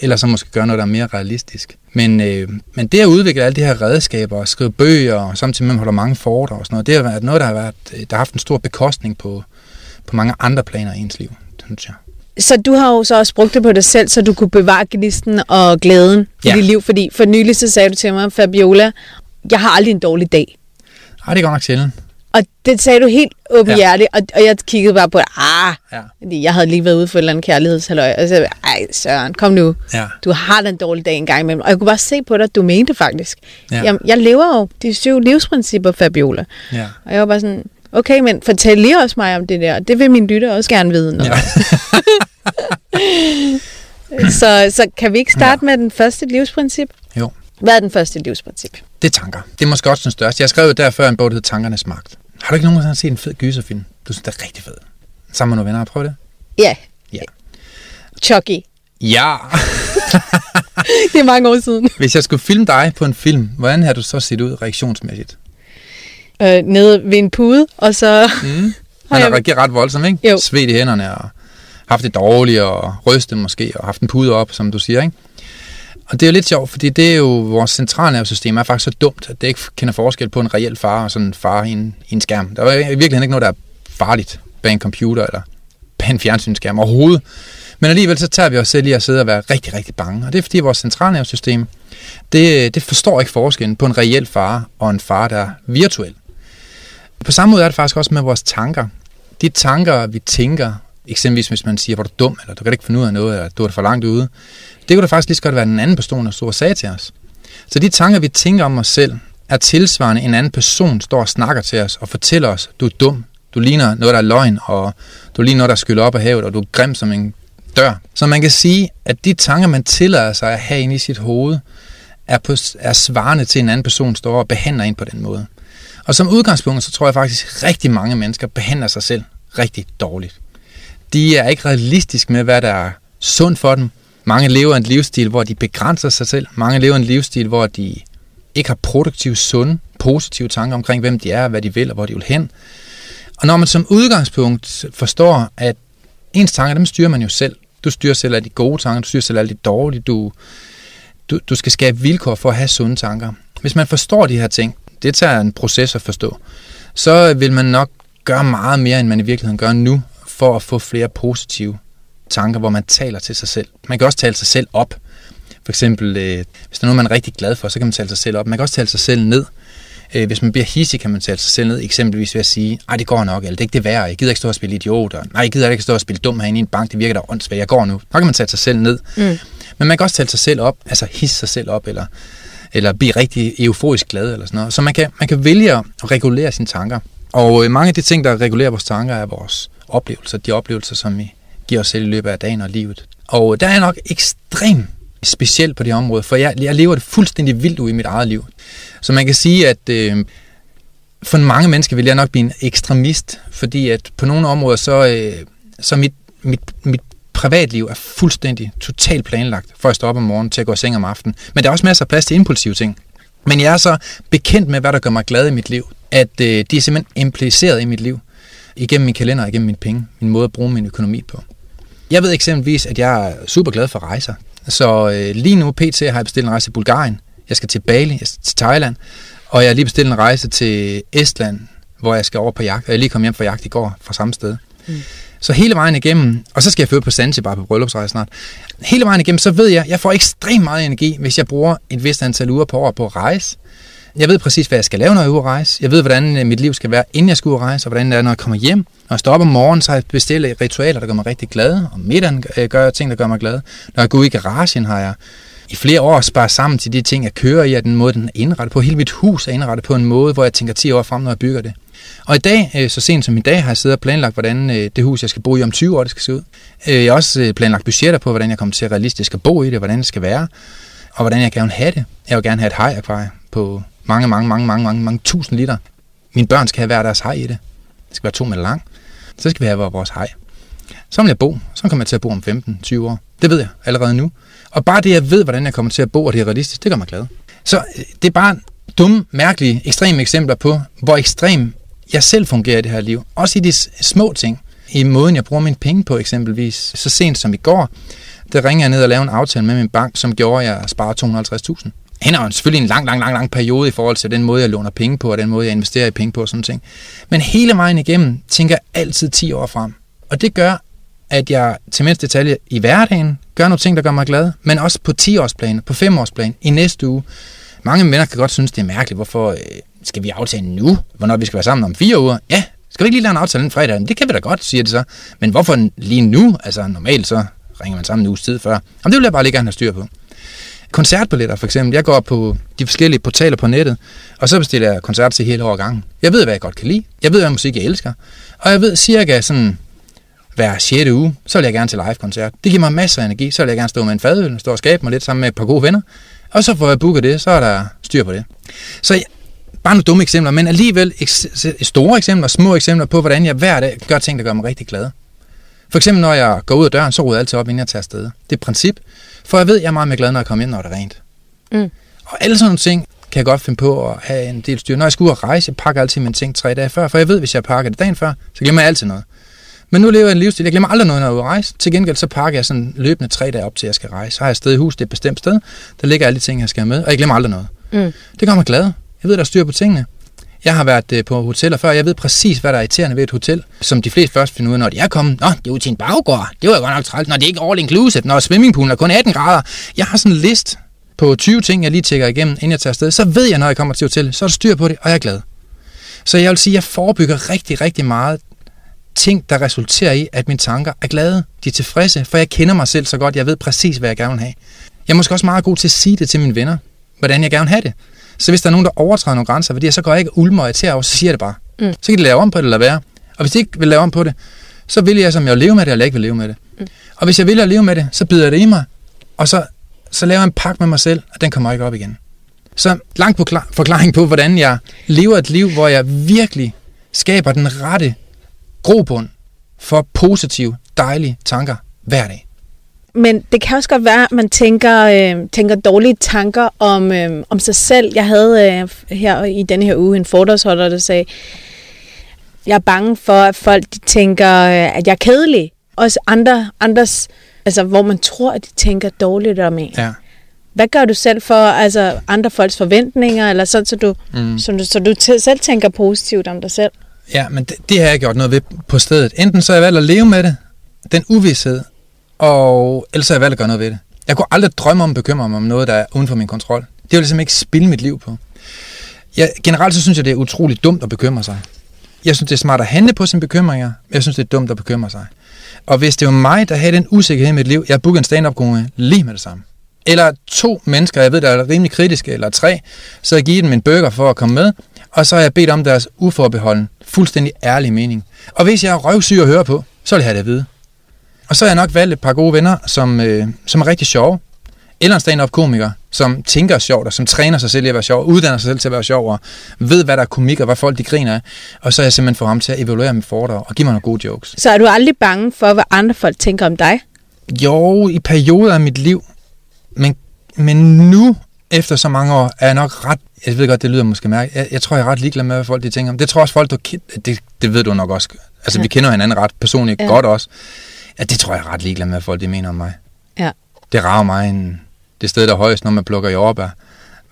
Eller så måske gøre noget, der er mere realistisk. Men, øh, men det at udvikle alle de her redskaber, og skrive bøger, og samtidig med at holde mange foredrag og sådan noget, det har været noget, der har, været, der har haft en stor bekostning på, på mange andre planer i ens liv, synes jeg. Så du har jo så også brugt det på dig selv, så du kunne bevare gnisten og glæden i ja. dit liv. Fordi for nylig så sagde du til mig, Fabiola, jeg har aldrig en dårlig dag. Nej, det går nok sjældent. Og det sagde du helt åbenhjertigt, ja. og, og jeg kiggede bare på, ah, ja. jeg havde lige været ude for et eller andet kærlighedshalløj, og så sagde ej Søren, kom nu, ja. du har den dårlige dag en gang imellem. Og jeg kunne bare se på dig, at du mente faktisk. Ja. Jamen, jeg lever jo de syv livsprincipper, Fabiola. Ja. Og jeg var bare sådan, okay, men fortæl lige også mig om det der. Det vil min lytter også gerne vide noget. Ja. så, så kan vi ikke starte ja. med den første livsprincip? Jo. Hvad er den første livsprincip? Det er tanker. Det er måske også den største. Jeg skrev jo derfor en bog, der hedder Tankernes Magt. Har du ikke nogensinde set en fed gyserfilm? Du synes, det er rigtig fed. Sammen med nogle venner, har prøvet det? Ja. Ja. Chucky. Ja. det er mange år siden. Hvis jeg skulle filme dig på en film, hvordan har du så set ud reaktionsmæssigt? Øh, nede ved en pude, og så... Mm. Han har reageret ret voldsomt, ikke? Jo. Sved i hænderne, og haft det dårligt, og rystet måske, og haft en pude op, som du siger, ikke? Og det er jo lidt sjovt, fordi det er jo, vores centralnervesystem er faktisk så dumt, at det ikke kender forskel på en reel far og sådan en far i en, i en skærm. Der er i virkeligheden ikke noget, der er farligt bag en computer eller bag en fjernsynsskærm overhovedet. Men alligevel så tager vi os selv i at sidde og være rigtig, rigtig bange. Og det er fordi vores centralnervesystem, det, det forstår ikke forskellen på en reel far og en far, der er virtuel. På samme måde er det faktisk også med vores tanker. De tanker, vi tænker, eksempelvis hvis man siger, hvor du er dum, eller du kan ikke finde ud af noget, eller du er for langt ude, det kunne da faktisk lige så godt være den anden person, der stod og sagde til os. Så de tanker, vi tænker om os selv, er tilsvarende en anden person står og snakker til os og fortæller os, du er dum, du ligner noget, der er løgn, og du ligner noget, der skylder op af havet, og du er grim som en dør. Så man kan sige, at de tanker, man tillader sig at have inde i sit hoved, er, på, er svarende til en anden person, står og behandler en på den måde. Og som udgangspunkt, så tror jeg faktisk, at rigtig mange mennesker behandler sig selv rigtig dårligt. De er ikke realistisk med, hvad der er sundt for dem, mange lever en livsstil, hvor de begrænser sig selv. Mange lever en livsstil, hvor de ikke har produktive, sunde, positive tanker omkring, hvem de er, hvad de vil og hvor de vil hen. Og når man som udgangspunkt forstår, at ens tanker, dem styrer man jo selv. Du styrer selv alle de gode tanker, du styrer selv alle de dårlige. Du, du, du skal skabe vilkår for at have sunde tanker. Hvis man forstår de her ting, det tager en proces at forstå, så vil man nok gøre meget mere, end man i virkeligheden gør nu, for at få flere positive tanker, hvor man taler til sig selv. Man kan også tale sig selv op, For eksempel, øh, hvis der er noget, man er rigtig glad for, så kan man tale sig selv op. Man kan også tale sig selv ned. Øh, hvis man bliver hissig, kan man tale sig selv ned, eksempelvis ved at sige, ej, det går nok, eller det er ikke det værd, jeg gider ikke stå og spille idiot, og, nej, jeg gider ikke stå og spille dum herinde i en bank, det virker da åndssvagt, jeg går nu. Så kan man tale sig selv ned. Mm. Men man kan også tale sig selv op, altså hisse sig selv op, eller, eller blive rigtig euforisk glad, eller sådan noget. Så man kan, man kan vælge at regulere sine tanker. Og øh, mange af de ting, der regulerer vores tanker, er vores oplevelser, de oplevelser, som vi giver os selv i løbet af dagen og livet. Og der er nok ekstremt speciel på det område, for jeg, jeg lever det fuldstændig vildt ud i mit eget liv. Så man kan sige, at øh, for mange mennesker vil jeg nok blive en ekstremist, fordi at på nogle områder, så, øh, så mit, mit, mit privatliv er fuldstændig totalt planlagt, for at stå op om morgenen til at gå i seng om aftenen. Men der er også masser af plads til impulsive ting. Men jeg er så bekendt med, hvad der gør mig glad i mit liv, at øh, de er simpelthen impliceret i mit liv, igennem min kalender, igennem mine penge, min måde at bruge min økonomi på. Jeg ved eksempelvis, at jeg er super glad for rejser. Så øh, lige nu, pt. har jeg bestilt en rejse til Bulgarien. Jeg skal til Bali, jeg skal til Thailand. Og jeg har lige bestilt en rejse til Estland, hvor jeg skal over på jagt. Og jeg lige kom hjem fra jagt i går fra samme sted. Mm. Så hele vejen igennem, og så skal jeg føre på Zanzibar på bryllupsrejse snart. Hele vejen igennem, så ved jeg, at jeg får ekstremt meget energi, hvis jeg bruger et vist antal uger på år på at rejse. Jeg ved præcis, hvad jeg skal lave, når jeg er ude at rejse. Jeg ved, hvordan øh, mit liv skal være, inden jeg skal ud at rejse, og hvordan det er, når jeg kommer hjem. Når jeg står op om morgenen, så har jeg bestilt øh, ritualer, der gør mig rigtig glad. Og middagen øh, gør jeg ting, der gør mig glad. Når jeg går ud i garagen, har jeg i flere år sparet sammen til de ting, jeg kører i, og den måde, den er indrettet på. Hele mit hus er indrettet på en måde, hvor jeg tænker 10 år frem, når jeg bygger det. Og i dag, så sent som i dag, har jeg siddet og planlagt, hvordan det hus, jeg skal bo i om 20 år, det skal se ud. Jeg har også planlagt budgetter på, hvordan jeg kommer til at realistisk at bo i det, hvordan det skal være, og hvordan jeg gerne vil have det. Jeg vil gerne have et haj på mange, mange, mange, mange, mange, mange tusind liter. Mine børn skal have hver deres hej i det. Det skal være to meter lang. Så skal vi have vores hej. Så vil jeg bo. Så kommer jeg til at bo om 15-20 år. Det ved jeg allerede nu. Og bare det, jeg ved, hvordan jeg kommer til at bo, og det er realistisk, det gør mig glad. Så øh, det er bare dumme, mærkelige, ekstreme eksempler på, hvor ekstrem jeg selv fungerer i det her liv. Også i de små ting. I måden, jeg bruger mine penge på eksempelvis. Så sent som i går, der ringer jeg ned og laver en aftale med min bank, som gjorde, at jeg sparer 250.000 hen er jo selvfølgelig en lang, lang, lang, lang periode i forhold til den måde, jeg låner penge på, og den måde, jeg investerer i penge på og sådan ting. Men hele vejen igennem tænker jeg altid 10 år frem. Og det gør, at jeg til mindst detalje i hverdagen gør nogle ting, der gør mig glad, men også på 10-årsplan, på 5-årsplan, i næste uge. Mange venner kan godt synes, det er mærkeligt, hvorfor øh, skal vi aftale nu, hvornår vi skal være sammen om fire uger? Ja, skal vi ikke lige lave en aftale den fredag? Det kan vi da godt, siger det så. Men hvorfor lige nu? Altså normalt så ringer man sammen en uges tid før. Jamen, det vil jeg bare lige gerne have styr på koncertbilletter for eksempel. Jeg går op på de forskellige portaler på nettet, og så bestiller jeg koncerter til hele år gangen. Jeg ved, hvad jeg godt kan lide. Jeg ved, hvad musik jeg elsker. Og jeg ved cirka sådan hver 6. uge, så vil jeg gerne til live-koncert. Det giver mig masser af energi. Så vil jeg gerne stå med en fadøl, stå og skabe mig lidt sammen med et par gode venner. Og så får jeg booket det, så er der styr på det. Så bare nogle dumme eksempler, men alligevel store eksempler, små eksempler på, hvordan jeg hver dag gør ting, der gør mig rigtig glad. For eksempel, når jeg går ud af døren, så ruder jeg altid op, inden jeg tager afsted. Det er et princip. For jeg ved, jeg er meget mere glad, når jeg kommer ind, når det er rent. Mm. Og alle sådan nogle ting kan jeg godt finde på at have en del styr. Når jeg skal ud og rejse, jeg pakker altid mine ting tre dage før, for jeg ved, hvis jeg pakker det dagen før, så glemmer jeg altid noget. Men nu lever jeg en livsstil. Jeg glemmer aldrig noget, når jeg er ude at rejse. Til gengæld så pakker jeg sådan løbende tre dage op til, jeg skal rejse. Så har jeg sted i hus, det er et bestemt sted. Der ligger alle de ting, jeg skal have med, og jeg glemmer aldrig noget. Mm. Det gør mig glad. Jeg ved, der er styr på tingene. Jeg har været øh, på hoteller før, jeg ved præcis, hvad der er irriterende ved et hotel, som de fleste først finder ud af, når de er kommet. Nå, det er jo til en baggård. Det var jo godt nok trælt. Når det er ikke all inclusive, når swimmingpoolen er kun 18 grader. Jeg har sådan en list på 20 ting, jeg lige tjekker igennem, inden jeg tager afsted. Så ved jeg, når jeg kommer til hotellet, så er der styr på det, og jeg er glad. Så jeg vil sige, at jeg forebygger rigtig, rigtig meget ting, der resulterer i, at mine tanker er glade, de er tilfredse, for jeg kender mig selv så godt, jeg ved præcis, hvad jeg gerne vil have. Jeg er måske også meget god til at sige det til mine venner, hvordan jeg gerne vil have det. Så hvis der er nogen, der overtræder nogle grænser værdier, så går jeg ikke ulmer og til så siger jeg det bare. Mm. Så kan de lave om på det eller være. Og hvis de ikke vil lave om på det, så vil jeg, som jeg leve med det, eller ikke vil leve med det. Mm. Og hvis jeg vil at leve med det, så bider jeg det i mig, og så, så laver jeg en pakke med mig selv, og den kommer ikke op igen. Så langt på forklaring på, hvordan jeg lever et liv, hvor jeg virkelig skaber den rette grobund for positive, dejlige tanker hver dag. Men det kan også godt være, at man tænker, øh, tænker dårlige tanker om, øh, om sig selv. Jeg havde øh, her i denne her uge en foredragsholder, der sagde, jeg er bange for, at folk de tænker, øh, at jeg er kedelig. Også andre, andres, altså, hvor man tror, at de tænker dårligt om en. Ja. Hvad gør du selv for altså, andre folks forventninger, eller sådan, så du, mm. så du, så du t- selv tænker positivt om dig selv? Ja, men det, det har jeg gjort noget ved på stedet. Enten så har jeg valgt at leve med det, den uvidshed, og ellers har jeg valgt at gøre noget ved det. Jeg kunne aldrig drømme om at bekymre mig om noget, der er uden for min kontrol. Det vil jeg simpelthen ikke spille mit liv på. Jeg, generelt så synes jeg, det er utroligt dumt at bekymre sig. Jeg synes, det er smart at handle på sine bekymringer. men Jeg synes, det er dumt at bekymre sig. Og hvis det var mig, der havde den usikkerhed i mit liv, jeg booker en stand-up med lige med det samme. Eller to mennesker, jeg ved, der er rimelig kritiske, eller tre, så jeg giver dem en burger for at komme med, og så har jeg bedt om deres uforbeholden, fuldstændig ærlig mening. Og hvis jeg er røvsyg at høre på, så vil jeg have det at vide. Og så har jeg nok valgt et par gode venner, som, øh, som er rigtig sjove. Eller en stand-up komiker, som tænker sjovt, og som træner sig selv i at være sjov, uddanner sig selv til at være sjov, og ved, hvad der er komik, og hvad folk de griner af. Og så har jeg simpelthen fået ham til at evaluere mit foredrag, og give mig nogle gode jokes. Så er du aldrig bange for, hvad andre folk tænker om dig? Jo, i perioder af mit liv. Men, men nu, efter så mange år, er jeg nok ret... Jeg ved godt, det lyder måske mærkeligt. Jeg, jeg tror, jeg er ret ligeglad med, hvad folk de tænker om. Det tror også folk, du, det, det ved du nok også. Altså, ja. vi kender hinanden ret personligt ja. godt også. Ja, det tror jeg er ret ligeglad med, hvad folk de mener om mig. Ja. Det rager mig en, det sted, der er højst, når man plukker jordbær.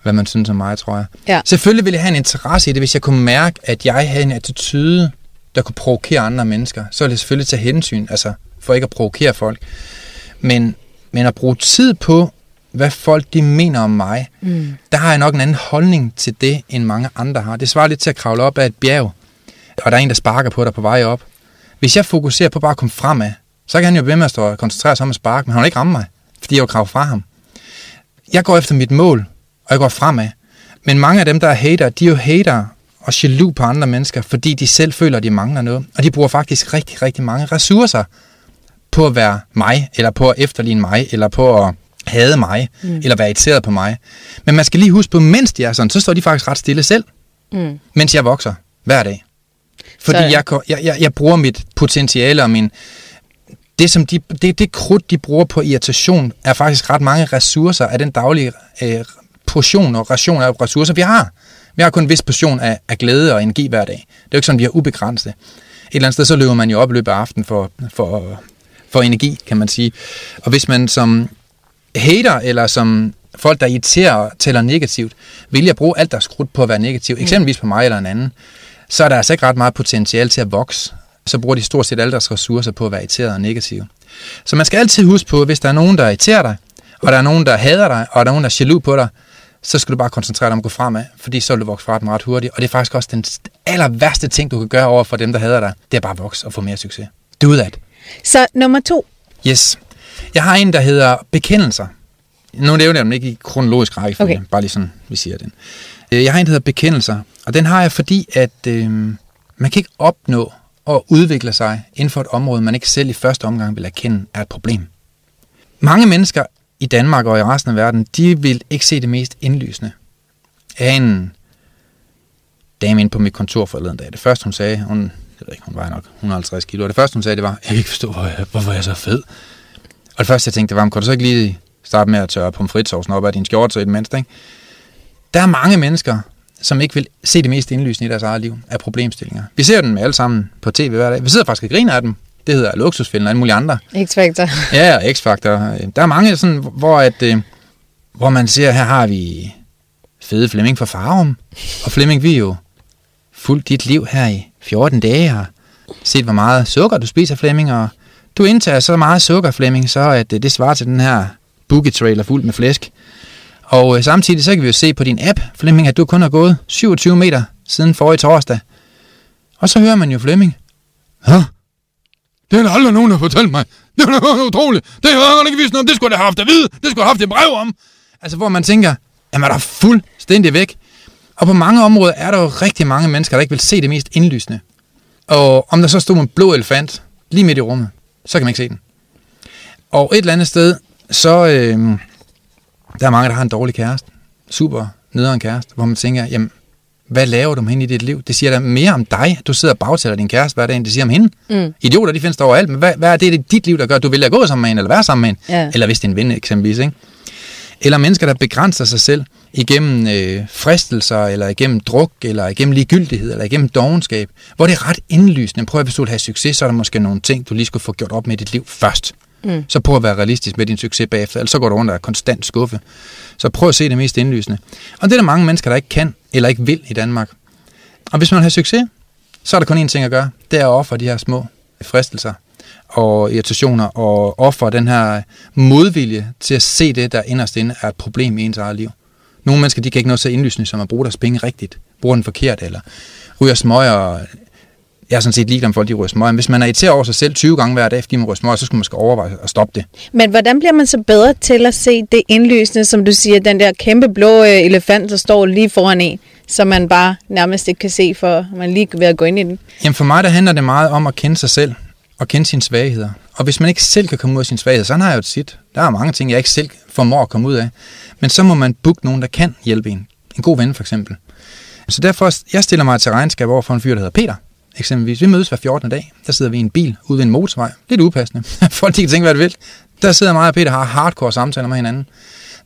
Hvad man synes om mig, tror jeg. Ja. Selvfølgelig ville jeg have en interesse i det, hvis jeg kunne mærke, at jeg havde en attitude, der kunne provokere andre mennesker. Så ville jeg selvfølgelig tage hensyn, altså for ikke at provokere folk. Men, men at bruge tid på, hvad folk de mener om mig, mm. der har jeg nok en anden holdning til det, end mange andre har. Det svarer lidt til at kravle op ad et bjerg, og der er en, der sparker på dig på vej op. Hvis jeg fokuserer på bare at komme fremad, så kan han jo ved med at stå og koncentrere sig om at sparke, men han vil ikke ramme mig, fordi jeg vil krav fra ham. Jeg går efter mit mål, og jeg går fremad. Men mange af dem, der er hater, de er jo hater og jaloux på andre mennesker, fordi de selv føler, at de mangler noget. Og de bruger faktisk rigtig, rigtig mange ressourcer på at være mig, eller på at efterligne mig, eller på at hade mig, mm. eller være irriteret på mig. Men man skal lige huske på, mens de er sådan, så står de faktisk ret stille selv, mm. mens jeg vokser hver dag. Fordi jeg, jeg, jeg, jeg bruger mit potentiale og min... Det, som de, det, det krudt, de bruger på irritation, er faktisk ret mange ressourcer af den daglige øh, portion og ration af ressourcer, vi har. Vi har kun en vis portion af, af glæde og energi hver dag. Det er jo ikke sådan, vi har ubegrænset. Et eller andet sted, så løber man jo op i løbet af aftenen for, for, for energi, kan man sige. Og hvis man som hater, eller som folk, der irriterer tæller negativt, vælger at bruge alt deres krudt på at være negativ, mm. eksempelvis på mig eller en anden, så er der altså ikke ret meget potentiale til at vokse. Så bruger de stort set alle deres ressourcer på at være irriteret og negativ. Så man skal altid huske på, at hvis der er nogen, der irriterer dig, og der er nogen, der hader dig, og der er nogen, der er jaloux på dig, så skal du bare koncentrere dig om at gå fremad, fordi så vil du vokse fra dem ret hurtigt. Og det er faktisk også den aller værste ting, du kan gøre over for dem, der hader dig, det er bare at vokse og få mere succes. Do that. Så nummer to. Yes. Jeg har en, der hedder bekendelser. Nu nævner jeg dem ikke i kronologisk rækkefølge, okay. bare lige sådan, vi siger den. Øh, jeg har en, der hedder bekendelser, og den har jeg, fordi at øh, man kan ikke opnå og udvikler sig inden for et område, man ikke selv i første omgang vil erkende, er et problem. Mange mennesker i Danmark og i resten af verden, de vil ikke se det mest indlysende. Jeg en dame inde på mit kontor forleden dag. Det første, hun sagde, hun, jeg ved ikke, hun var nok 150 kilo, og det første, hun sagde, det var, jeg kan ikke forstå, hvor jeg, hvorfor jeg er så fed. Og det første, jeg tænkte, det var, kan du så ikke lige starte med at tørre pomfritsovsen op af din skjorte så i det mindste, ikke? Der er mange mennesker, som ikke vil se det mest indlysende i deres eget liv, af problemstillinger. Vi ser dem alle sammen på tv hver dag. Vi sidder faktisk og griner af dem. Det hedder luksusfælden og alle mulige andre. X-Factor. Ja, og X-Factor. Der er mange sådan, hvor, at, øh, hvor man ser, her har vi fede Flemming fra Farum. Og Flemming, vi er jo fuldt dit liv her i 14 dage og set, hvor meget sukker du spiser, Flemming, og du indtager så meget sukker, Flemming, så at øh, det svarer til den her boogie trailer fuld med flæsk. Og øh, samtidig så kan vi jo se på din app, Flemming, at du kun har gået 27 meter siden forrige torsdag. Og så hører man jo Flemming. Huh? Det er der aldrig nogen, der har fortalt mig. Det er da utroligt. Det har jeg ikke vist noget. Det skulle jeg have haft at vide. Det skulle jeg have haft et brev om. Altså, hvor man tænker, jamen er der fuldstændig væk. Og på mange områder er der jo rigtig mange mennesker, der ikke vil se det mest indlysende. Og om der så stod en blå elefant lige midt i rummet, så kan man ikke se den. Og et eller andet sted, så øh, der er mange, der har en dårlig kæreste. Super nederen kæreste, hvor man tænker, jamen, hvad laver du med hende i dit liv? Det siger da mere om dig. Du sidder og bagtæller din kæreste hver dag, end det siger om hende. Mm. Idioter, de findes der overalt, men hvad, hvad er det i dit liv, der gør, at du vil at gå sammen med hende, eller være sammen med hende? Ja. Eller hvis det er en ven, eksempelvis. Ikke? Eller mennesker, der begrænser sig selv igennem øh, fristelser, eller igennem druk, eller igennem ligegyldighed, eller igennem dogenskab, hvor det er ret indlysende. Prøv at hvis du vil have succes, så er der måske nogle ting, du lige skulle få gjort op med i dit liv først. Mm. Så prøv at være realistisk med din succes bagefter, ellers så går du rundt og er konstant skuffe. Så prøv at se det mest indlysende. Og det er der mange mennesker, der ikke kan eller ikke vil i Danmark. Og hvis man har succes, så er der kun én ting at gøre. Det er at ofre de her små fristelser. og irritationer og ofre den her modvilje til at se det, der inderst inde er et problem i ens eget liv. Nogle mennesker, de kan ikke nå så indlysende som at bruge deres penge rigtigt, bruge den forkert, eller ryger smøger. Jeg er sådan set ligeglad om folk, de ryger smøger. Men hvis man er irriteret over sig selv 20 gange hver dag, fordi man ryger smøger, så skulle man måske overveje at stoppe det. Men hvordan bliver man så bedre til at se det indlysende, som du siger, den der kæmpe blå øh, elefant, der står lige foran en, som man bare nærmest ikke kan se, for man lige ved at gå ind i den? Jamen for mig, der handler det meget om at kende sig selv og kende sine svagheder. Og hvis man ikke selv kan komme ud af sine svagheder, så har jeg jo et sit. Der er mange ting, jeg ikke selv formår at komme ud af. Men så må man booke nogen, der kan hjælpe en. En god ven for eksempel. Så derfor, jeg stiller mig til regnskab over for en fyr, der hedder Peter. Eksempelvis, vi mødes hver 14. dag. Der sidder vi i en bil ude ved en motorvej. Lidt upassende. Folk kan tænke, hvad det vil. Der sidder mig og Peter har hardcore samtaler med hinanden.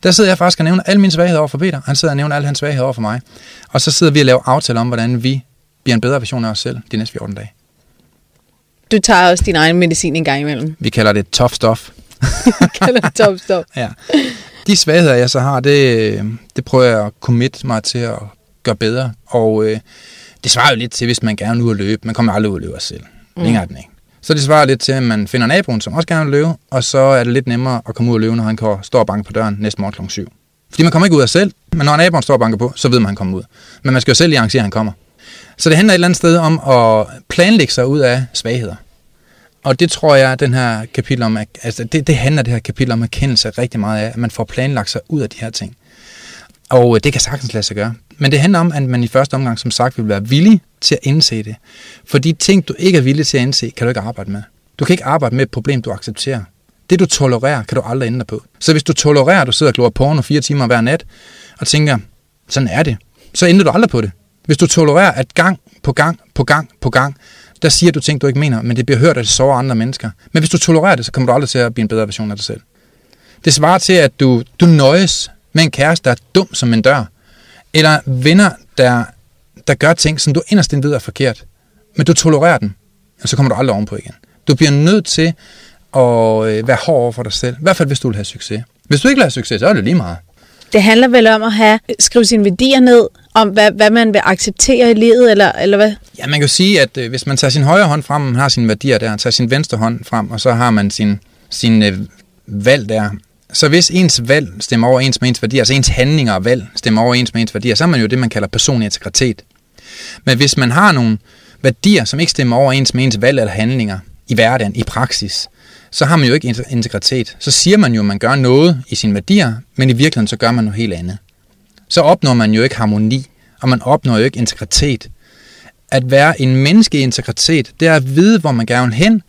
Der sidder jeg faktisk og nævner alle mine svagheder over for Peter. Han sidder og nævner alle hans svagheder over for mig. Og så sidder vi og laver aftaler om, hvordan vi bliver en bedre version af os selv de næste 14 dage. Du tager også din egen medicin en gang imellem. Vi kalder det tough stuff. kalder det tough stuff. ja. De svagheder, jeg så har, det, det prøver jeg at commit mig til at gøre bedre. Og øh, det svarer jo lidt til, hvis man gerne vil ud at løbe. Man kommer aldrig ud at løbe selv. Mm. Længere den ikke. Så det svarer lidt til, at man finder naboen, som også gerne vil løbe, og så er det lidt nemmere at komme ud og løbe, når han kan stå og banke på døren næste morgen kl. 7. Fordi man kommer ikke ud af selv, men når naboen står og banker på, så ved man, at han kommer ud. Men man skal jo selv lige arrangere, at han kommer. Så det handler et eller andet sted om at planlægge sig ud af svagheder. Og det tror jeg, den her kapitel om, altså det, det handler det her kapitel om erkendelse rigtig meget af, at man får planlagt sig ud af de her ting. Og det kan sagtens lade sig gøre. Men det handler om, at man i første omgang, som sagt, vil være villig til at indse det. For de ting, du ikke er villig til at indse, kan du ikke arbejde med. Du kan ikke arbejde med et problem, du accepterer. Det, du tolererer, kan du aldrig ændre på. Så hvis du tolererer, at du sidder og glor porno fire timer hver nat, og tænker, sådan er det, så ændrer du aldrig på det. Hvis du tolererer, at gang på gang på gang på gang, der siger du ting, du ikke mener, men det bliver hørt, at det sårer andre mennesker. Men hvis du tolererer det, så kommer du aldrig til at blive en bedre version af dig selv. Det svarer til, at du, du nøjes med en kæreste, der er dum som en dør, eller venner, der, der gør ting, som du inderst ved er forkert, men du tolererer den, og så kommer du aldrig ovenpå igen. Du bliver nødt til at øh, være hård over for dig selv, i hvert fald hvis du vil have succes. Hvis du ikke vil have succes, så er det lige meget. Det handler vel om at have skrive sine værdier ned, om hvad, hvad man vil acceptere i livet, eller, eller hvad? Ja, man kan jo sige, at øh, hvis man tager sin højre hånd frem, man har sine værdier der, tager sin venstre hånd frem, og så har man sin, sin øh, valg der, så hvis ens valg stemmer overens med ens værdier, altså ens handlinger og valg stemmer overens med ens værdier, så er man jo det, man kalder personlig integritet. Men hvis man har nogle værdier, som ikke stemmer overens med ens valg eller handlinger i hverdagen, i praksis, så har man jo ikke integritet. Så siger man jo, at man gør noget i sine værdier, men i virkeligheden så gør man noget helt andet. Så opnår man jo ikke harmoni, og man opnår jo ikke integritet. At være en menneske i integritet, det er at vide, hvor man gerne vil hen,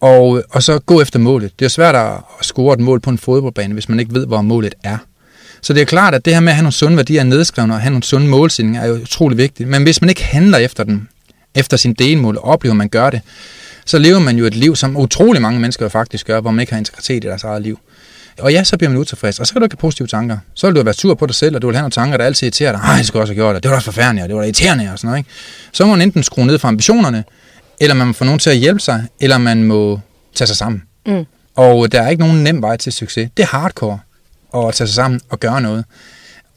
og, og så gå efter målet. Det er svært at score et mål på en fodboldbane, hvis man ikke ved, hvor målet er. Så det er klart, at det her med at have nogle sunde værdier nedskrevne og have nogle sunde målsætninger er jo utrolig vigtigt. Men hvis man ikke handler efter den, efter sin delmål, og oplever, at man gør det, så lever man jo et liv, som utrolig mange mennesker faktisk gør, hvor man ikke har integritet i deres eget liv. Og ja, så bliver man utilfreds, og så kan du ikke have positive tanker. Så vil du være sur på dig selv, og du vil have nogle tanker, der altid irriterer dig. Ej, det skulle også have gjort det. Det var også forfærdeligt, og det var da irriterende og sådan noget. Ikke? Så må man enten skrue ned for ambitionerne, eller man må få nogen til at hjælpe sig, eller man må tage sig sammen. Mm. Og der er ikke nogen nem vej til succes. Det er hardcore at tage sig sammen og gøre noget.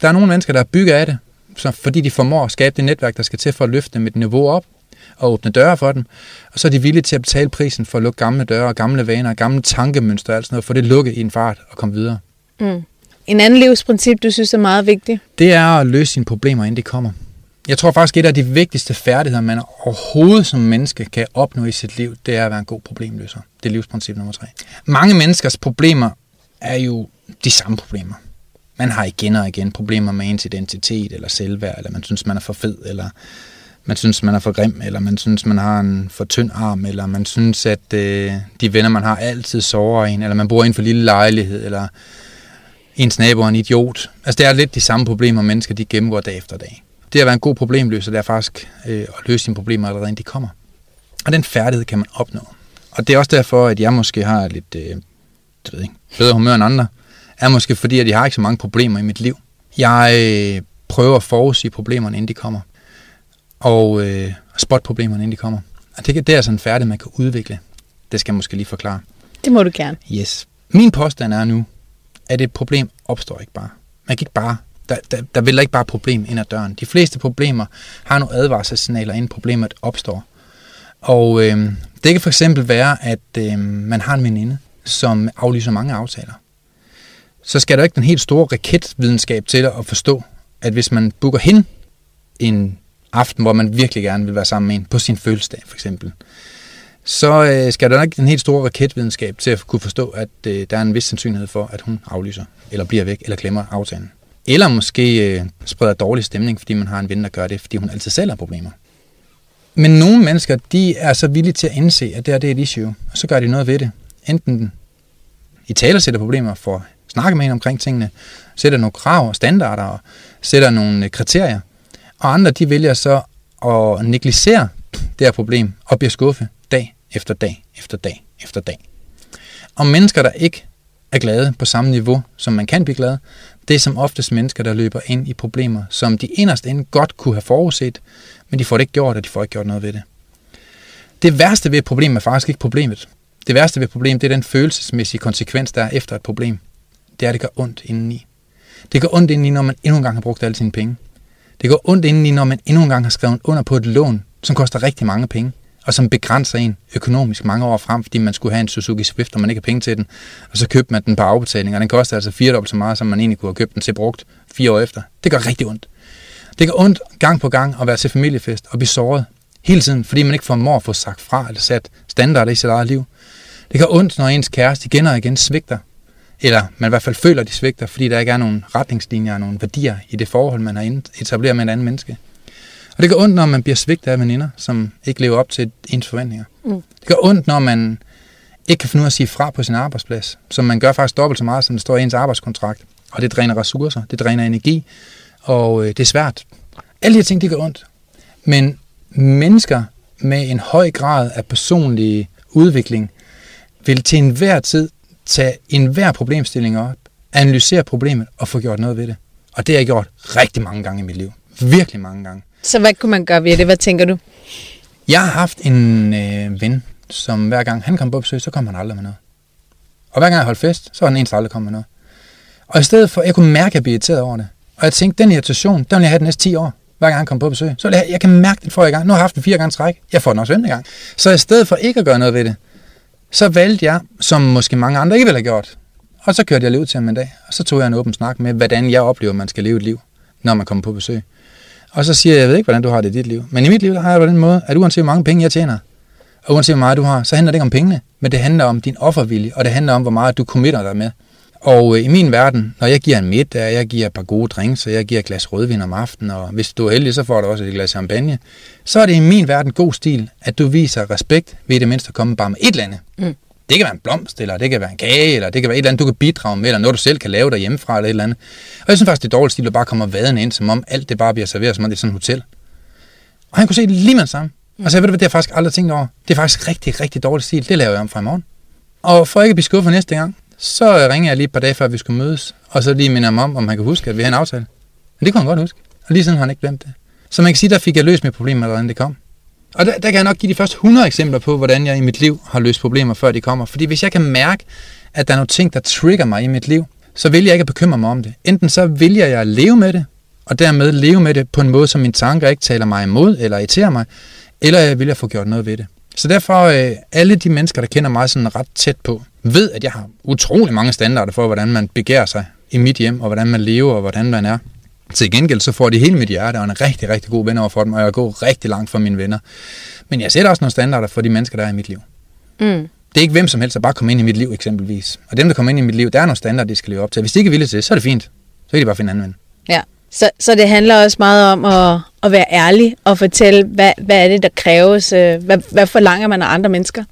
Der er nogle mennesker, der er bygget af det, så fordi de formår at skabe det netværk, der skal til for at løfte dem et niveau op og åbne døre for dem. Og så er de villige til at betale prisen for at lukke gamle døre, gamle vaner, gamle tankemønstre og alt sådan noget, for det lukket i en fart og komme videre. Mm. En anden livsprincip, du synes er meget vigtig? Det er at løse sine problemer, inden de kommer. Jeg tror faktisk, et af de vigtigste færdigheder, man overhovedet som menneske kan opnå i sit liv, det er at være en god problemløser. Det er livsprincip nummer tre. Mange menneskers problemer er jo de samme problemer. Man har igen og igen problemer med ens identitet eller selvværd, eller man synes, man er for fed, eller man synes, man er for grim, eller man synes, man har en for tynd arm, eller man synes, at øh, de venner, man har, altid sover en, eller man bor i en for lille lejlighed, eller ens nabo er en idiot. Altså, det er lidt de samme problemer, mennesker de gennemgår dag efter dag. Det at være en god problemløser, det er faktisk øh, at løse sine problemer allerede, inden de kommer. Og den færdighed kan man opnå. Og det er også derfor, at jeg måske har lidt øh, det ved ikke, bedre humør end andre, er måske fordi, at jeg har ikke så mange problemer i mit liv. Jeg øh, prøver at forudsige problemerne, inden de kommer og øh, spot problemerne, inden de kommer. Og det, det er sådan færdigt, man kan udvikle. Det skal jeg måske lige forklare. Det må du gerne. Yes. Min påstand er nu, at et problem opstår ikke bare. Man kan ikke bare der, der, der vil ikke bare problem ind ad døren. De fleste problemer har nogle advarselssignaler, inden problemet opstår. Og øh, det kan for eksempel være, at øh, man har en veninde, som aflyser mange aftaler. Så skal der ikke den helt store raketvidenskab til at forstå, at hvis man booker hende en aften, hvor man virkelig gerne vil være sammen med en, på sin fødselsdag for eksempel, så øh, skal der ikke den helt store raketvidenskab til at kunne forstå, at øh, der er en vis sandsynlighed for, at hun aflyser, eller bliver væk, eller glemmer aftalen. Eller måske øh, spreder dårlig stemning, fordi man har en ven, der gør det, fordi hun altid selv har problemer. Men nogle mennesker, de er så villige til at indse, at det, er, det er et issue, og så gør de noget ved det. Enten i taler sætter problemer for at snakke med en omkring tingene, sætter nogle krav og standarder, og sætter nogle øh, kriterier. Og andre, de vælger så at negligere det her problem og bliver skuffet dag efter dag efter dag efter dag. Og mennesker, der ikke er glade på samme niveau, som man kan blive glad, det er som oftest mennesker, der løber ind i problemer, som de inderst inde godt kunne have forudset, men de får det ikke gjort, og de får ikke gjort noget ved det. Det værste ved et problem er faktisk ikke problemet. Det værste ved et problem, det er den følelsesmæssige konsekvens, der er efter et problem. Det er, at det gør ondt indeni. Det gør ondt indeni, når man endnu en gang har brugt alle sine penge. Det gør ondt indeni, når man endnu en gang har skrevet under på et lån, som koster rigtig mange penge, og som begrænser en økonomisk mange år frem, fordi man skulle have en Suzuki Swift, og man ikke har penge til den, og så købte man den på afbetaling, og den koster altså fire dobbelt så meget, som man egentlig kunne have købt den til brugt fire år efter. Det gør rigtig ondt. Det gør ondt gang på gang at være til familiefest og blive såret hele tiden, fordi man ikke formår at få sagt fra eller sat standarder i sit eget liv. Det gør ondt, når ens kæreste igen og igen svigter, eller man i hvert fald føler, at de svigter, fordi der ikke er nogen retningslinjer og nogle værdier i det forhold, man har etableret med en anden menneske. Og det gør ondt, når man bliver svigtet af veninder, som ikke lever op til ens forventninger. Mm. Det gør ondt, når man ikke kan finde ud af at sige fra på sin arbejdsplads, som man gør faktisk dobbelt så meget, som det står i ens arbejdskontrakt. Og det dræner ressourcer, det dræner energi, og øh, det er svært. Alle de her ting, det gør ondt. Men mennesker med en høj grad af personlig udvikling vil til enhver tid tage enhver problemstilling op, analysere problemet og få gjort noget ved det. Og det har jeg gjort rigtig mange gange i mit liv. Virkelig mange gange. Så hvad kunne man gøre ved det? Hvad tænker du? Jeg har haft en øh, ven, som hver gang han kom på besøg, så kom han aldrig med noget. Og hver gang jeg holdt fest, så var den eneste aldrig kom med noget. Og i stedet for, jeg kunne mærke, at jeg blev irriteret over det. Og jeg tænkte, den irritation, den vil jeg have de næste 10 år, hver gang han kom på besøg. Så jeg, jeg kan mærke den for i gang. Nu har jeg haft den fire gange træk. Jeg får den også en gang. Så i stedet for ikke at gøre noget ved det, så valgte jeg, som måske mange andre ikke ville have gjort, og så kørte jeg livet til ham en dag, og så tog jeg en åben snak med, hvordan jeg oplever, at man skal leve et liv, når man kommer på besøg. Og så siger jeg, jeg ved ikke, hvordan du har det i dit liv, men i mit liv der har jeg på den måde, at uanset hvor mange penge jeg tjener, og uanset hvor meget du har, så handler det ikke om pengene, men det handler om din offervilje, og det handler om, hvor meget du committer dig med. Og øh, i min verden, når jeg giver en middag, jeg giver et par gode drinks, og jeg giver et glas rødvin om aftenen, og hvis du er heldig, så får du også et glas champagne, så er det i min verden god stil, at du viser respekt ved det mindste at komme bare med et eller andet. Mm. Det kan være en blomst, eller det kan være en kage, eller det kan være et eller andet, du kan bidrage med, eller noget, du selv kan lave derhjemmefra, eller et eller andet. Og jeg synes faktisk, det er dårligt stil, at bare kommer vaden ind, som om alt det bare bliver serveret, som om det er sådan et hotel. Og han kunne se det lige med sammen. Mm. Og så ved du, det har faktisk aldrig tænkt over. Det er faktisk rigtig, rigtig dårligt stil. Det laver jeg om fra i morgen. Og for ikke at blive skuffet næste gang, så ringer jeg lige et par dage før, vi skulle mødes, og så lige minder ham om, om han kan huske, at vi har en aftale. Men det kunne han godt huske. Og lige siden har han ikke glemt det. Så man kan sige, der fik jeg løst mit problem, hvordan det kom. Og der, der kan jeg nok give de første 100 eksempler på, hvordan jeg i mit liv har løst problemer, før de kommer. Fordi hvis jeg kan mærke, at der er nogle ting, der trigger mig i mit liv, så vil jeg ikke bekymre mig om det. Enten så vælger jeg at leve med det, og dermed leve med det på en måde, som mine tanker ikke taler mig imod eller irriterer mig, eller jeg vil jeg få gjort noget ved det. Så derfor, øh, alle de mennesker, der kender mig sådan ret tæt på, ved, at jeg har utrolig mange standarder for, hvordan man begærer sig i mit hjem, og hvordan man lever, og hvordan man er. Til gengæld så får de hele mit hjerte, og en rigtig, rigtig god ven over for dem, og jeg går rigtig langt for mine venner. Men jeg sætter også nogle standarder for de mennesker, der er i mit liv. Mm. Det er ikke hvem som helst, der bare kommer ind i mit liv eksempelvis. Og dem, der kommer ind i mit liv, der er nogle standarder, de skal leve op til. Hvis de ikke er villige til det, så er det fint. Så kan de bare finde en anden ven. Ja, så, så det handler også meget om at, at være ærlig og fortælle, hvad, hvad er det, der kræves? Øh, hvad, hvad forlanger man af andre mennesker?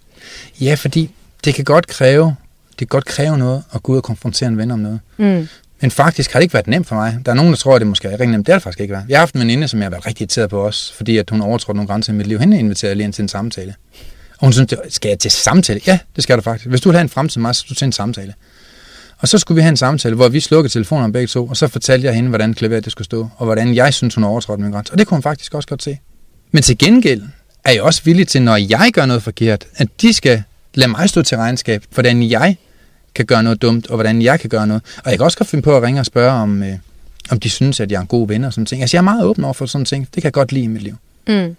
Ja, fordi det kan godt kræve, det kan godt kræve noget at gå ud og konfrontere en ven om noget. Mm. Men faktisk har det ikke været nemt for mig. Der er nogen, der tror, at det måske er rigtig nemt. Det har det faktisk ikke været. Jeg har haft en veninde, som jeg har været rigtig irriteret på også, fordi at hun overtrådte nogle grænser i mit liv. Hende inviterede lige ind til en samtale. Og hun synes, det, skal jeg til samtale? Ja, det skal du faktisk. Hvis du vil have en fremtid med mig, så skal du til en samtale. Og så skulle vi have en samtale, hvor vi slukkede telefonerne begge to, og så fortalte jeg hende, hvordan klaveret det skulle stå, og hvordan jeg synes, hun overtrådte min grænse. Og det kunne hun faktisk også godt se. Men til gengæld er jeg også villig til, når jeg gør noget forkert, at de skal lade mig stå til regnskab, hvordan jeg kan gøre noget dumt, og hvordan jeg kan gøre noget. Og jeg kan også godt finde på at ringe og spørge, om, øh, om de synes, at jeg er en god ven og sådan ting. Altså, jeg er meget åben over for sådan ting. Det kan jeg godt lide i mit liv. Mm.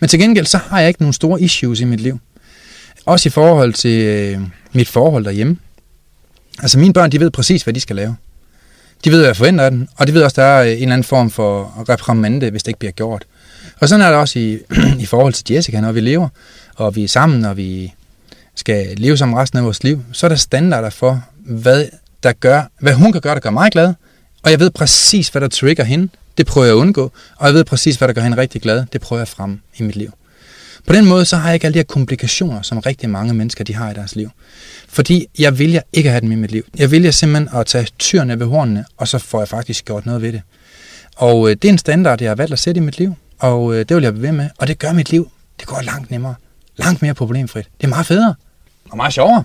Men til gengæld, så har jeg ikke nogen store issues i mit liv. Også i forhold til øh, mit forhold derhjemme. Altså mine børn, de ved præcis, hvad de skal lave. De ved, hvad jeg forventer af dem, og de ved også, at der er en eller anden form for reprimande, hvis det ikke bliver gjort. Og sådan er det også i, i forhold til Jessica, når vi lever, og vi er sammen, og vi skal leve sammen resten af vores liv, så er der standarder for, hvad, der gør, hvad hun kan gøre, der gør mig glad, og jeg ved præcis, hvad der trigger hende. Det prøver jeg at undgå, og jeg ved præcis, hvad der gør hende rigtig glad. Det prøver jeg frem i mit liv. På den måde, så har jeg ikke alle de her komplikationer, som rigtig mange mennesker de har i deres liv. Fordi jeg vil jeg ikke have dem i mit liv. Jeg vil jeg simpelthen at tage tyrene ved hornene, og så får jeg faktisk gjort noget ved det. Og øh, det er en standard, jeg har valgt at sætte i mit liv, og øh, det vil jeg blive ved med. Og det gør mit liv, det går langt nemmere, langt mere problemfrit. Det er meget federe og meget sjovere.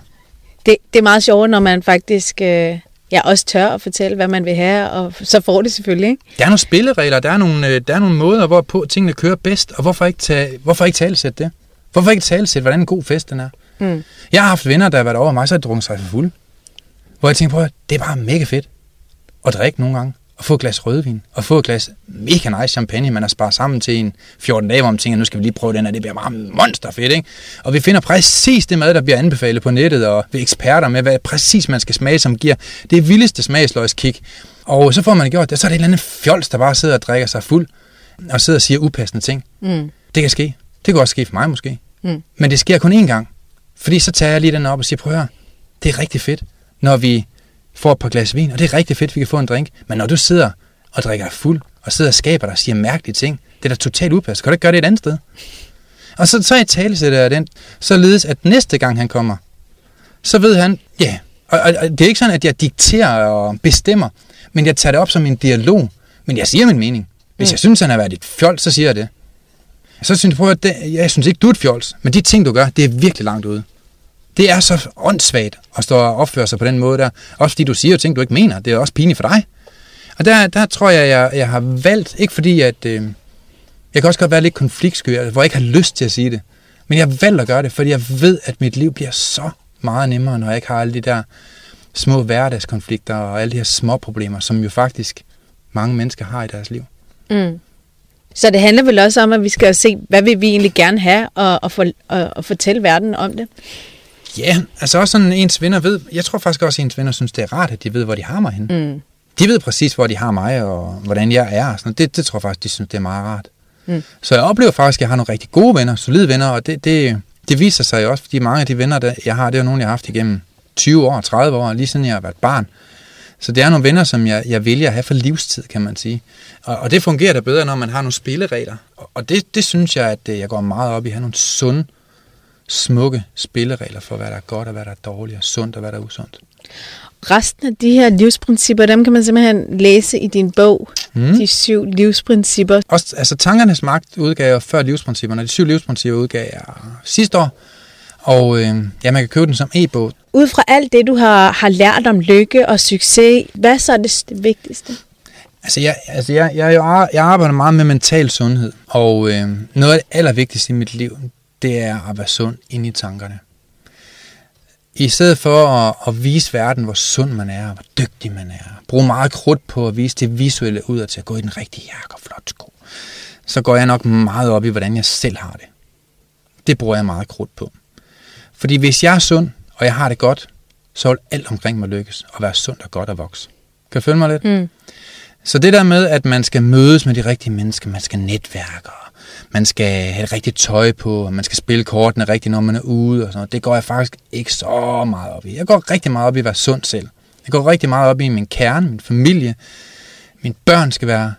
Det, det er meget sjovere, når man faktisk øh, ja, også tør at fortælle, hvad man vil have, og så får det selvfølgelig. Ikke? Der er nogle spilleregler, der er nogle, øh, der er nogle måder, hvorpå tingene kører bedst, og hvorfor ikke, tage, hvorfor ikke talesætte det? Hvorfor ikke talesætte, hvordan en god fest den er? Mm. Jeg har haft venner, der har været over mig, så har drukket sig for fuld. Hvor jeg tænker på, at det er bare mega fedt at drikke nogle gange at få et glas rødvin, og få et glas mega nice champagne, man har sparet sammen til en 14 dage, hvor man tænker, nu skal vi lige prøve den, og det bliver bare monsterfedt, ikke? Og vi finder præcis det mad, der bliver anbefalet på nettet, og ved eksperter med, hvad præcis man skal smage, som giver det vildeste smagsløgskick. Og så får man gjort det, så er det et eller andet fjols, der bare sidder og drikker sig fuld, og sidder og siger upassende ting. Mm. Det kan ske. Det kan også ske for mig måske. Mm. Men det sker kun én gang. Fordi så tager jeg lige den op og siger, prøv at høre, det er rigtig fedt, når vi får et par glas vin, og det er rigtig fedt, vi kan få en drink. Men når du sidder og drikker fuld, og sidder og skaber dig og siger mærkelige ting, det er da totalt upas. Kan du ikke gøre det et andet sted? Og så, så i tale jeg den, således at næste gang han kommer, så ved han, ja, yeah. og, og, og det er ikke sådan, at jeg dikterer og bestemmer, men jeg tager det op som en dialog, men jeg siger min mening. Hvis mm. jeg synes, han har været et fjols, så siger jeg det. Så synes jeg, prøv at det, jeg synes ikke, du er et fjols, men de ting, du gør, det er virkelig langt ude. Det er så åndssvagt at stå og opføre sig på den måde der. Også fordi du siger ting, du ikke mener. Det er også pinligt for dig. Og der, der tror jeg, jeg, jeg har valgt, ikke fordi at... Øh, jeg kan også godt være lidt konfliktsky, altså, hvor jeg ikke har lyst til at sige det. Men jeg har valgt at gøre det, fordi jeg ved, at mit liv bliver så meget nemmere, når jeg ikke har alle de der små hverdagskonflikter og alle de her små problemer, som jo faktisk mange mennesker har i deres liv. Mm. Så det handler vel også om, at vi skal se, hvad vil vi egentlig gerne have, og, og, for, og, og fortælle verden om det? Ja, altså også sådan ens venner ved, jeg tror faktisk også, at ens venner synes, det er rart, at de ved, hvor de har mig hen. Mm. De ved præcis, hvor de har mig, og hvordan jeg er. Sådan det, det tror jeg faktisk, de synes, det er meget rart. Mm. Så jeg oplever faktisk, at jeg har nogle rigtig gode venner, solide venner, og det, det, det viser sig jo også, fordi mange af de venner, der jeg har, det er nogle, jeg har haft igennem 20 år, 30 år, lige siden jeg har været barn. Så det er nogle venner, som jeg, jeg vælger at have for livstid, kan man sige. Og, og det fungerer da bedre, når man har nogle spilleregler. Og, og det, det synes jeg, at øh, jeg går meget op i, at have nogle sunde, smukke spilleregler for, hvad der er godt og hvad der er dårligt, og sundt og hvad der er usundt. Resten af de her livsprincipper, dem kan man simpelthen læse i din bog, mm. de syv livsprincipper. Også, altså tankernes magt udgav jeg før livsprincipperne, de syv livsprincipper udgav jeg sidste år, og øh, ja, man kan købe den som e-bog. Ud fra alt det, du har, har lært om lykke og succes, hvad så er det, vigtigste? Altså, jeg, altså jeg, jeg, jeg arbejder meget med mental sundhed, og øh, noget af det allervigtigste i mit liv, det er at være sund inde i tankerne. I stedet for at, at vise verden, hvor sund man er, hvor dygtig man er, bruge meget krudt på at vise det visuelle ud og til at gå i den rigtige jakke og flot sko, så går jeg nok meget op i, hvordan jeg selv har det. Det bruger jeg meget krudt på. Fordi hvis jeg er sund, og jeg har det godt, så vil alt omkring mig lykkes og være sundt og godt og vokse. Kan du følge mig lidt? Mm. Så det der med, at man skal mødes med de rigtige mennesker, man skal netværke, man skal have det rigtige tøj på, og man skal spille kortene rigtigt, når man er ude og sådan noget. Det går jeg faktisk ikke så meget op i. Jeg går rigtig meget op i at være sund selv. Jeg går rigtig meget op i min kerne, min familie. Mine børn skal være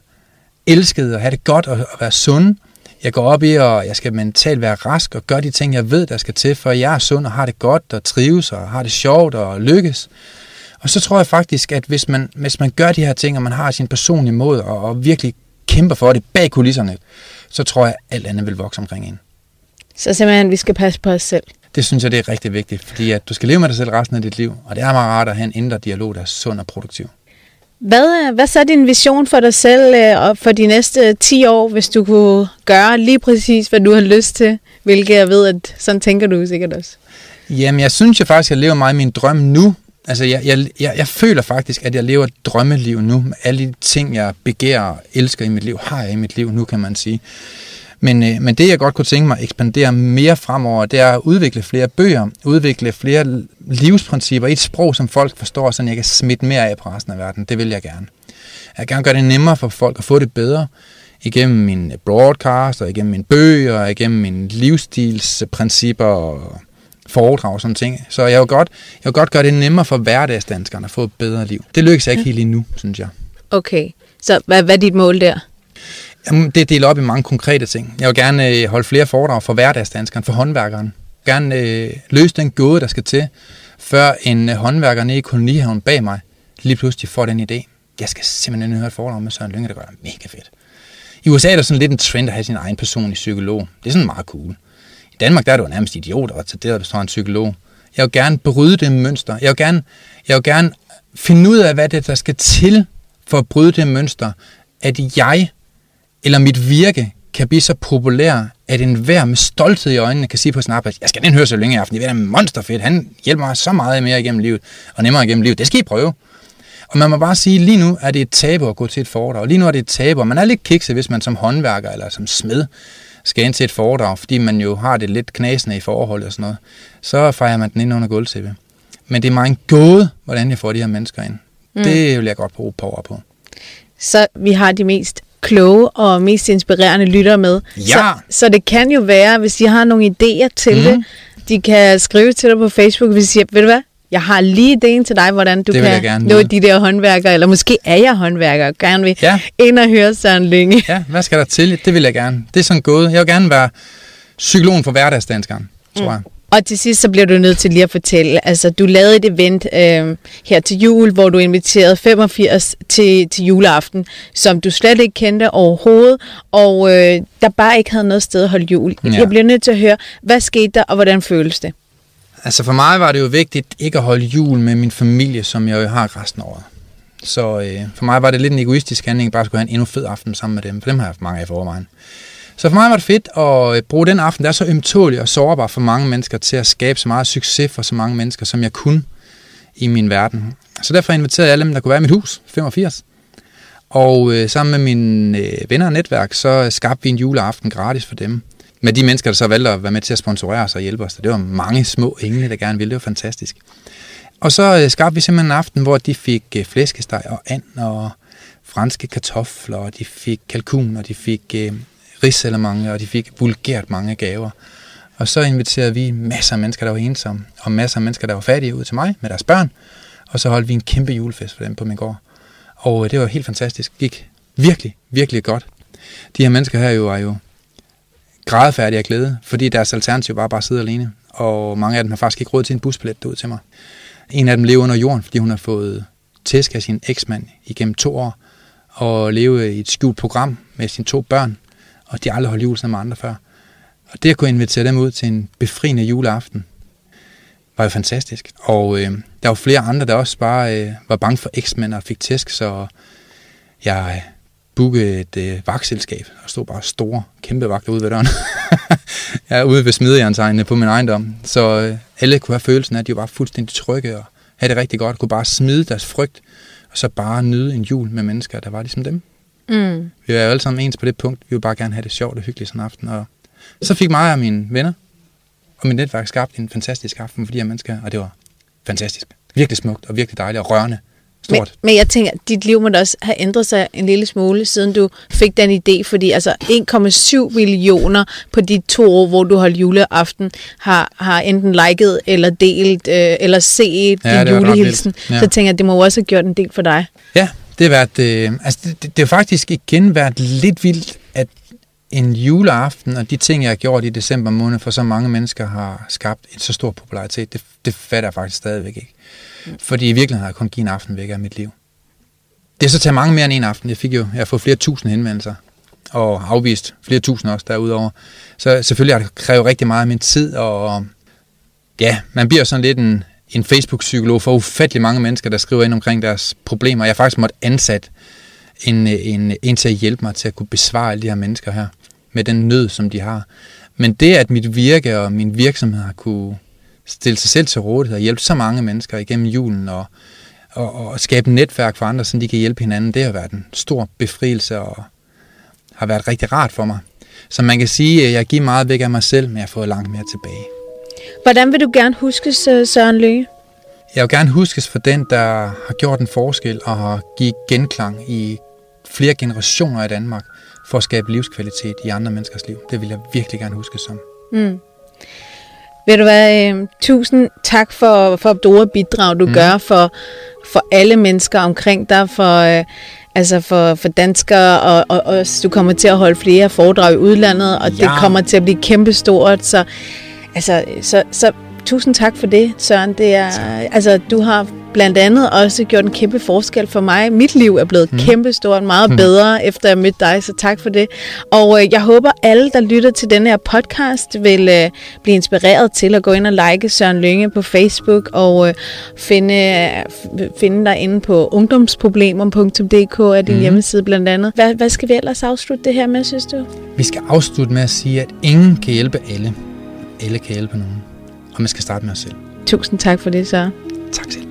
elskede og have det godt og, og være sunde. Jeg går op i, at jeg skal mentalt være rask og gøre de ting, jeg ved, der skal til, for jeg er sund og har det godt og trives og har det sjovt og lykkes. Og så tror jeg faktisk, at hvis man, hvis man gør de her ting, og man har sin personlige måde og, og virkelig kæmper for det bag kulisserne, så tror jeg, at alt andet vil vokse omkring en. Så simpelthen, vi skal passe på os selv. Det synes jeg, det er rigtig vigtigt, fordi at du skal leve med dig selv resten af dit liv, og det er meget rart at have en indre dialog, der er sund og produktiv. Hvad, hvad så er din vision for dig selv øh, og for de næste 10 år, hvis du kunne gøre lige præcis, hvad du har lyst til? Hvilket jeg ved, at sådan tænker du sikkert også. Jamen, jeg synes jo faktisk, at jeg lever meget min drøm nu. Altså, jeg, jeg, jeg, jeg føler faktisk, at jeg lever et drømmeliv nu. Alle de ting, jeg begærer og elsker i mit liv, har jeg i mit liv nu, kan man sige. Men, øh, men det, jeg godt kunne tænke mig at ekspandere mere fremover, det er at udvikle flere bøger, udvikle flere livsprincipper i et sprog, som folk forstår, så jeg kan smitte mere af på resten af verden. Det vil jeg gerne. Jeg vil gerne gøre det nemmere for folk at få det bedre igennem min broadcast, og igennem mine bøger, og igennem mine livsstilsprincipper og foredrag og sådan ting. Så jeg vil, godt, jeg vil godt gøre det nemmere for hverdagsdanskerne at få et bedre liv. Det lykkes jeg ikke helt endnu, synes jeg. Okay, så hvad, hvad er dit mål der? Jamen, det er delt op i mange konkrete ting. Jeg vil gerne øh, holde flere foredrag for hverdagsdanskeren, for håndværkeren. Jeg vil gerne øh, løse den gåde, der skal til, før en øh, håndværker nede i kolonihaven bag mig lige pludselig får den idé. Jeg skal simpelthen høre et foredrag med Søren Lynge, det gør mega fedt. I USA er der sådan lidt en trend at have sin egen personlige psykolog. Det er sådan meget cool. Danmark der er du nærmest idioter at tage det, hvis du har en psykolog. Jeg vil gerne bryde det mønster. Jeg vil gerne, jeg vil gerne finde ud af, hvad det der skal til for at bryde det mønster, at jeg eller mit virke kan blive så populær, at enhver med stolthed i øjnene kan sige på sin arbejde, jeg skal den høre så længe i aften, det er monsterfedt, han hjælper mig så meget mere igennem livet, og nemmere igennem livet, det skal I prøve. Og man må bare sige, lige nu er det et tabu at gå til et foredrag. Lige nu er det et tabu, man er lidt kikset, hvis man som håndværker eller som smed skal ind til et foredrag, fordi man jo har det lidt knasende i forholdet og sådan noget. Så fejrer man den ind under gulvtæppe. Men det er meget en gåde, hvordan jeg får de her mennesker ind. Mm. Det vil jeg godt bruge på på. Så vi har de mest kloge og mest inspirerende lyttere med. Ja. Så, så det kan jo være, hvis de har nogle idéer til mm. det, de kan skrive til dig på Facebook, hvis de siger, ved du hvad, jeg har lige idéen til dig, hvordan du Det kan nå de der håndværkere, eller måske er jeg håndværker, og gerne vil Ja. ind og høre Søren Lynge. Ja, hvad skal der til? Det vil jeg gerne. Det er sådan gået. Jeg vil gerne være psykologen for hverdagsdanskeren, tror Mm. jeg. Og til sidst, så bliver du nødt til lige at fortælle, altså du lavede et event øh, her til jul, hvor du inviterede 85 til, til juleaften, som du slet ikke kendte overhovedet, og øh, der bare ikke havde noget sted at holde jul. Ja. Jeg bliver nødt til at høre, hvad skete der, og hvordan føles det? Altså for mig var det jo vigtigt ikke at holde jul med min familie, som jeg jo har resten af året. Så øh, for mig var det lidt en egoistisk handling, bare at skulle have en endnu fed aften sammen med dem, for dem har jeg haft mange af i forvejen. Så for mig var det fedt at øh, bruge den aften, der er så ømtålig og sårbar for mange mennesker, til at skabe så meget succes for så mange mennesker, som jeg kunne i min verden. Så derfor inviterede jeg alle dem, der kunne være i mit hus, 85. Og øh, sammen med mine øh, venner og netværk, så skabte vi en juleaften gratis for dem. Med de mennesker, der så valgte at være med til at sponsorere os og hjælpe os. Det var mange små engle, der gerne ville. Det var fantastisk. Og så øh, skabte vi simpelthen en aften, hvor de fik øh, flæskesteg og and og franske kartofler, og de fik kalkun, og de fik øh, og de fik vulgært mange gaver. Og så inviterede vi masser af mennesker, der var ensomme, og masser af mennesker, der var fattige ud til mig med deres børn. Og så holdt vi en kæmpe julefest for dem på min gård. Og øh, det var helt fantastisk. Det gik virkelig, virkelig godt. De her mennesker her jo er jo grædefærdige af glæde, fordi deres alternativ var bare at sidde alene. Og mange af dem har faktisk ikke råd til en busbillet ud til mig. En af dem lever under jorden, fordi hun har fået tæsk af sin eksmand igennem to år, og leve i et skjult program med sine to børn, og de har aldrig holdt jul sammen med andre før. Og det at kunne invitere dem ud til en befriende juleaften, var jo fantastisk. Og øh, der var flere andre, der også bare øh, var bange for eksmænd og fik tæsk, så jeg bookede et øh, vagtselskab, og stod bare store, kæmpe vagter ude ved døren. jeg er ude ved smedejernsejene på min ejendom, så øh, alle kunne have følelsen af, at de var bare fuldstændig trygge og havde det rigtig godt, kunne bare smide deres frygt, og så bare nyde en jul med mennesker, der var ligesom dem. Mm. Vi er jo alle sammen ens på det punkt. Vi vil bare gerne have det sjovt og hyggeligt sådan en aften. Og så fik mig og mine venner og mit netværk skabt en fantastisk aften for de her mennesker, og det var fantastisk. Virkelig smukt og virkelig dejligt og rørende. Men, Stort. men jeg tænker, dit liv må da også have ændret sig en lille smule, siden du fik den idé, fordi altså 1,7 millioner på de to år, hvor du holdt juleaften, har, har enten liket eller delt øh, eller set Ja, ret julehilsen. Ja. Så tænker jeg, det må jo også have gjort en del for dig. Ja, det har været, øh, altså det, det, det har faktisk igen været lidt vildt, at en juleaften og de ting, jeg har gjort i december måned for så mange mennesker har skabt en så stor popularitet. Det, det fatter jeg faktisk stadigvæk ikke. Fordi i virkeligheden har jeg kun givet en aften væk af mit liv. Det er så taget mange mere end en aften. Jeg fik jo, jeg har fået flere tusind henvendelser og afvist flere tusind også derudover. Så selvfølgelig har det krævet rigtig meget af min tid, og ja, man bliver sådan lidt en, en Facebook-psykolog for ufattelig mange mennesker, der skriver ind omkring deres problemer. Jeg har faktisk måttet ansat en, en, en til at hjælpe mig til at kunne besvare alle de her mennesker her, med den nød, som de har. Men det, at mit virke og min virksomhed har kunne stille sig selv til rådighed og hjælpe så mange mennesker igennem julen og, og, og skabe et netværk for andre, så de kan hjælpe hinanden, det har været en stor befrielse og har været rigtig rart for mig. Så man kan sige, at jeg giver meget væk af mig selv, men jeg får langt mere tilbage. Hvordan vil du gerne huske Søren Løge? Jeg vil gerne huskes for den, der har gjort en forskel og har givet genklang i flere generationer i Danmark for at skabe livskvalitet i andre menneskers liv. Det vil jeg virkelig gerne huske som. Mm. Ved du hvad, øh, tusind tak for, for store bidrag, du mm. gør for, for alle mennesker omkring dig, for, øh, altså for, for danskere, og, og, og du kommer til at holde flere foredrag i udlandet, og ja. det kommer til at blive kæmpestort, så, altså, så, så tusind tak for det, Søren. Det er, altså, du har blandt andet også gjort en kæmpe forskel for mig. Mit liv er blevet mm. kæmpestort, meget mm. bedre, efter jeg mødte dig, så tak for det. Og øh, jeg håber, alle, der lytter til denne her podcast, vil øh, blive inspireret til at gå ind og like Søren Lynge på Facebook, og øh, finde, øh, finde dig inde på ungdomsproblemer.dk af din mm. hjemmeside blandt andet. Hvad, hvad skal vi ellers afslutte det her med, synes du? Vi skal afslutte med at sige, at ingen kan hjælpe alle. Alle kan hjælpe nogen. Og man skal starte med os selv. Tusind tak for det, så. Tak selv.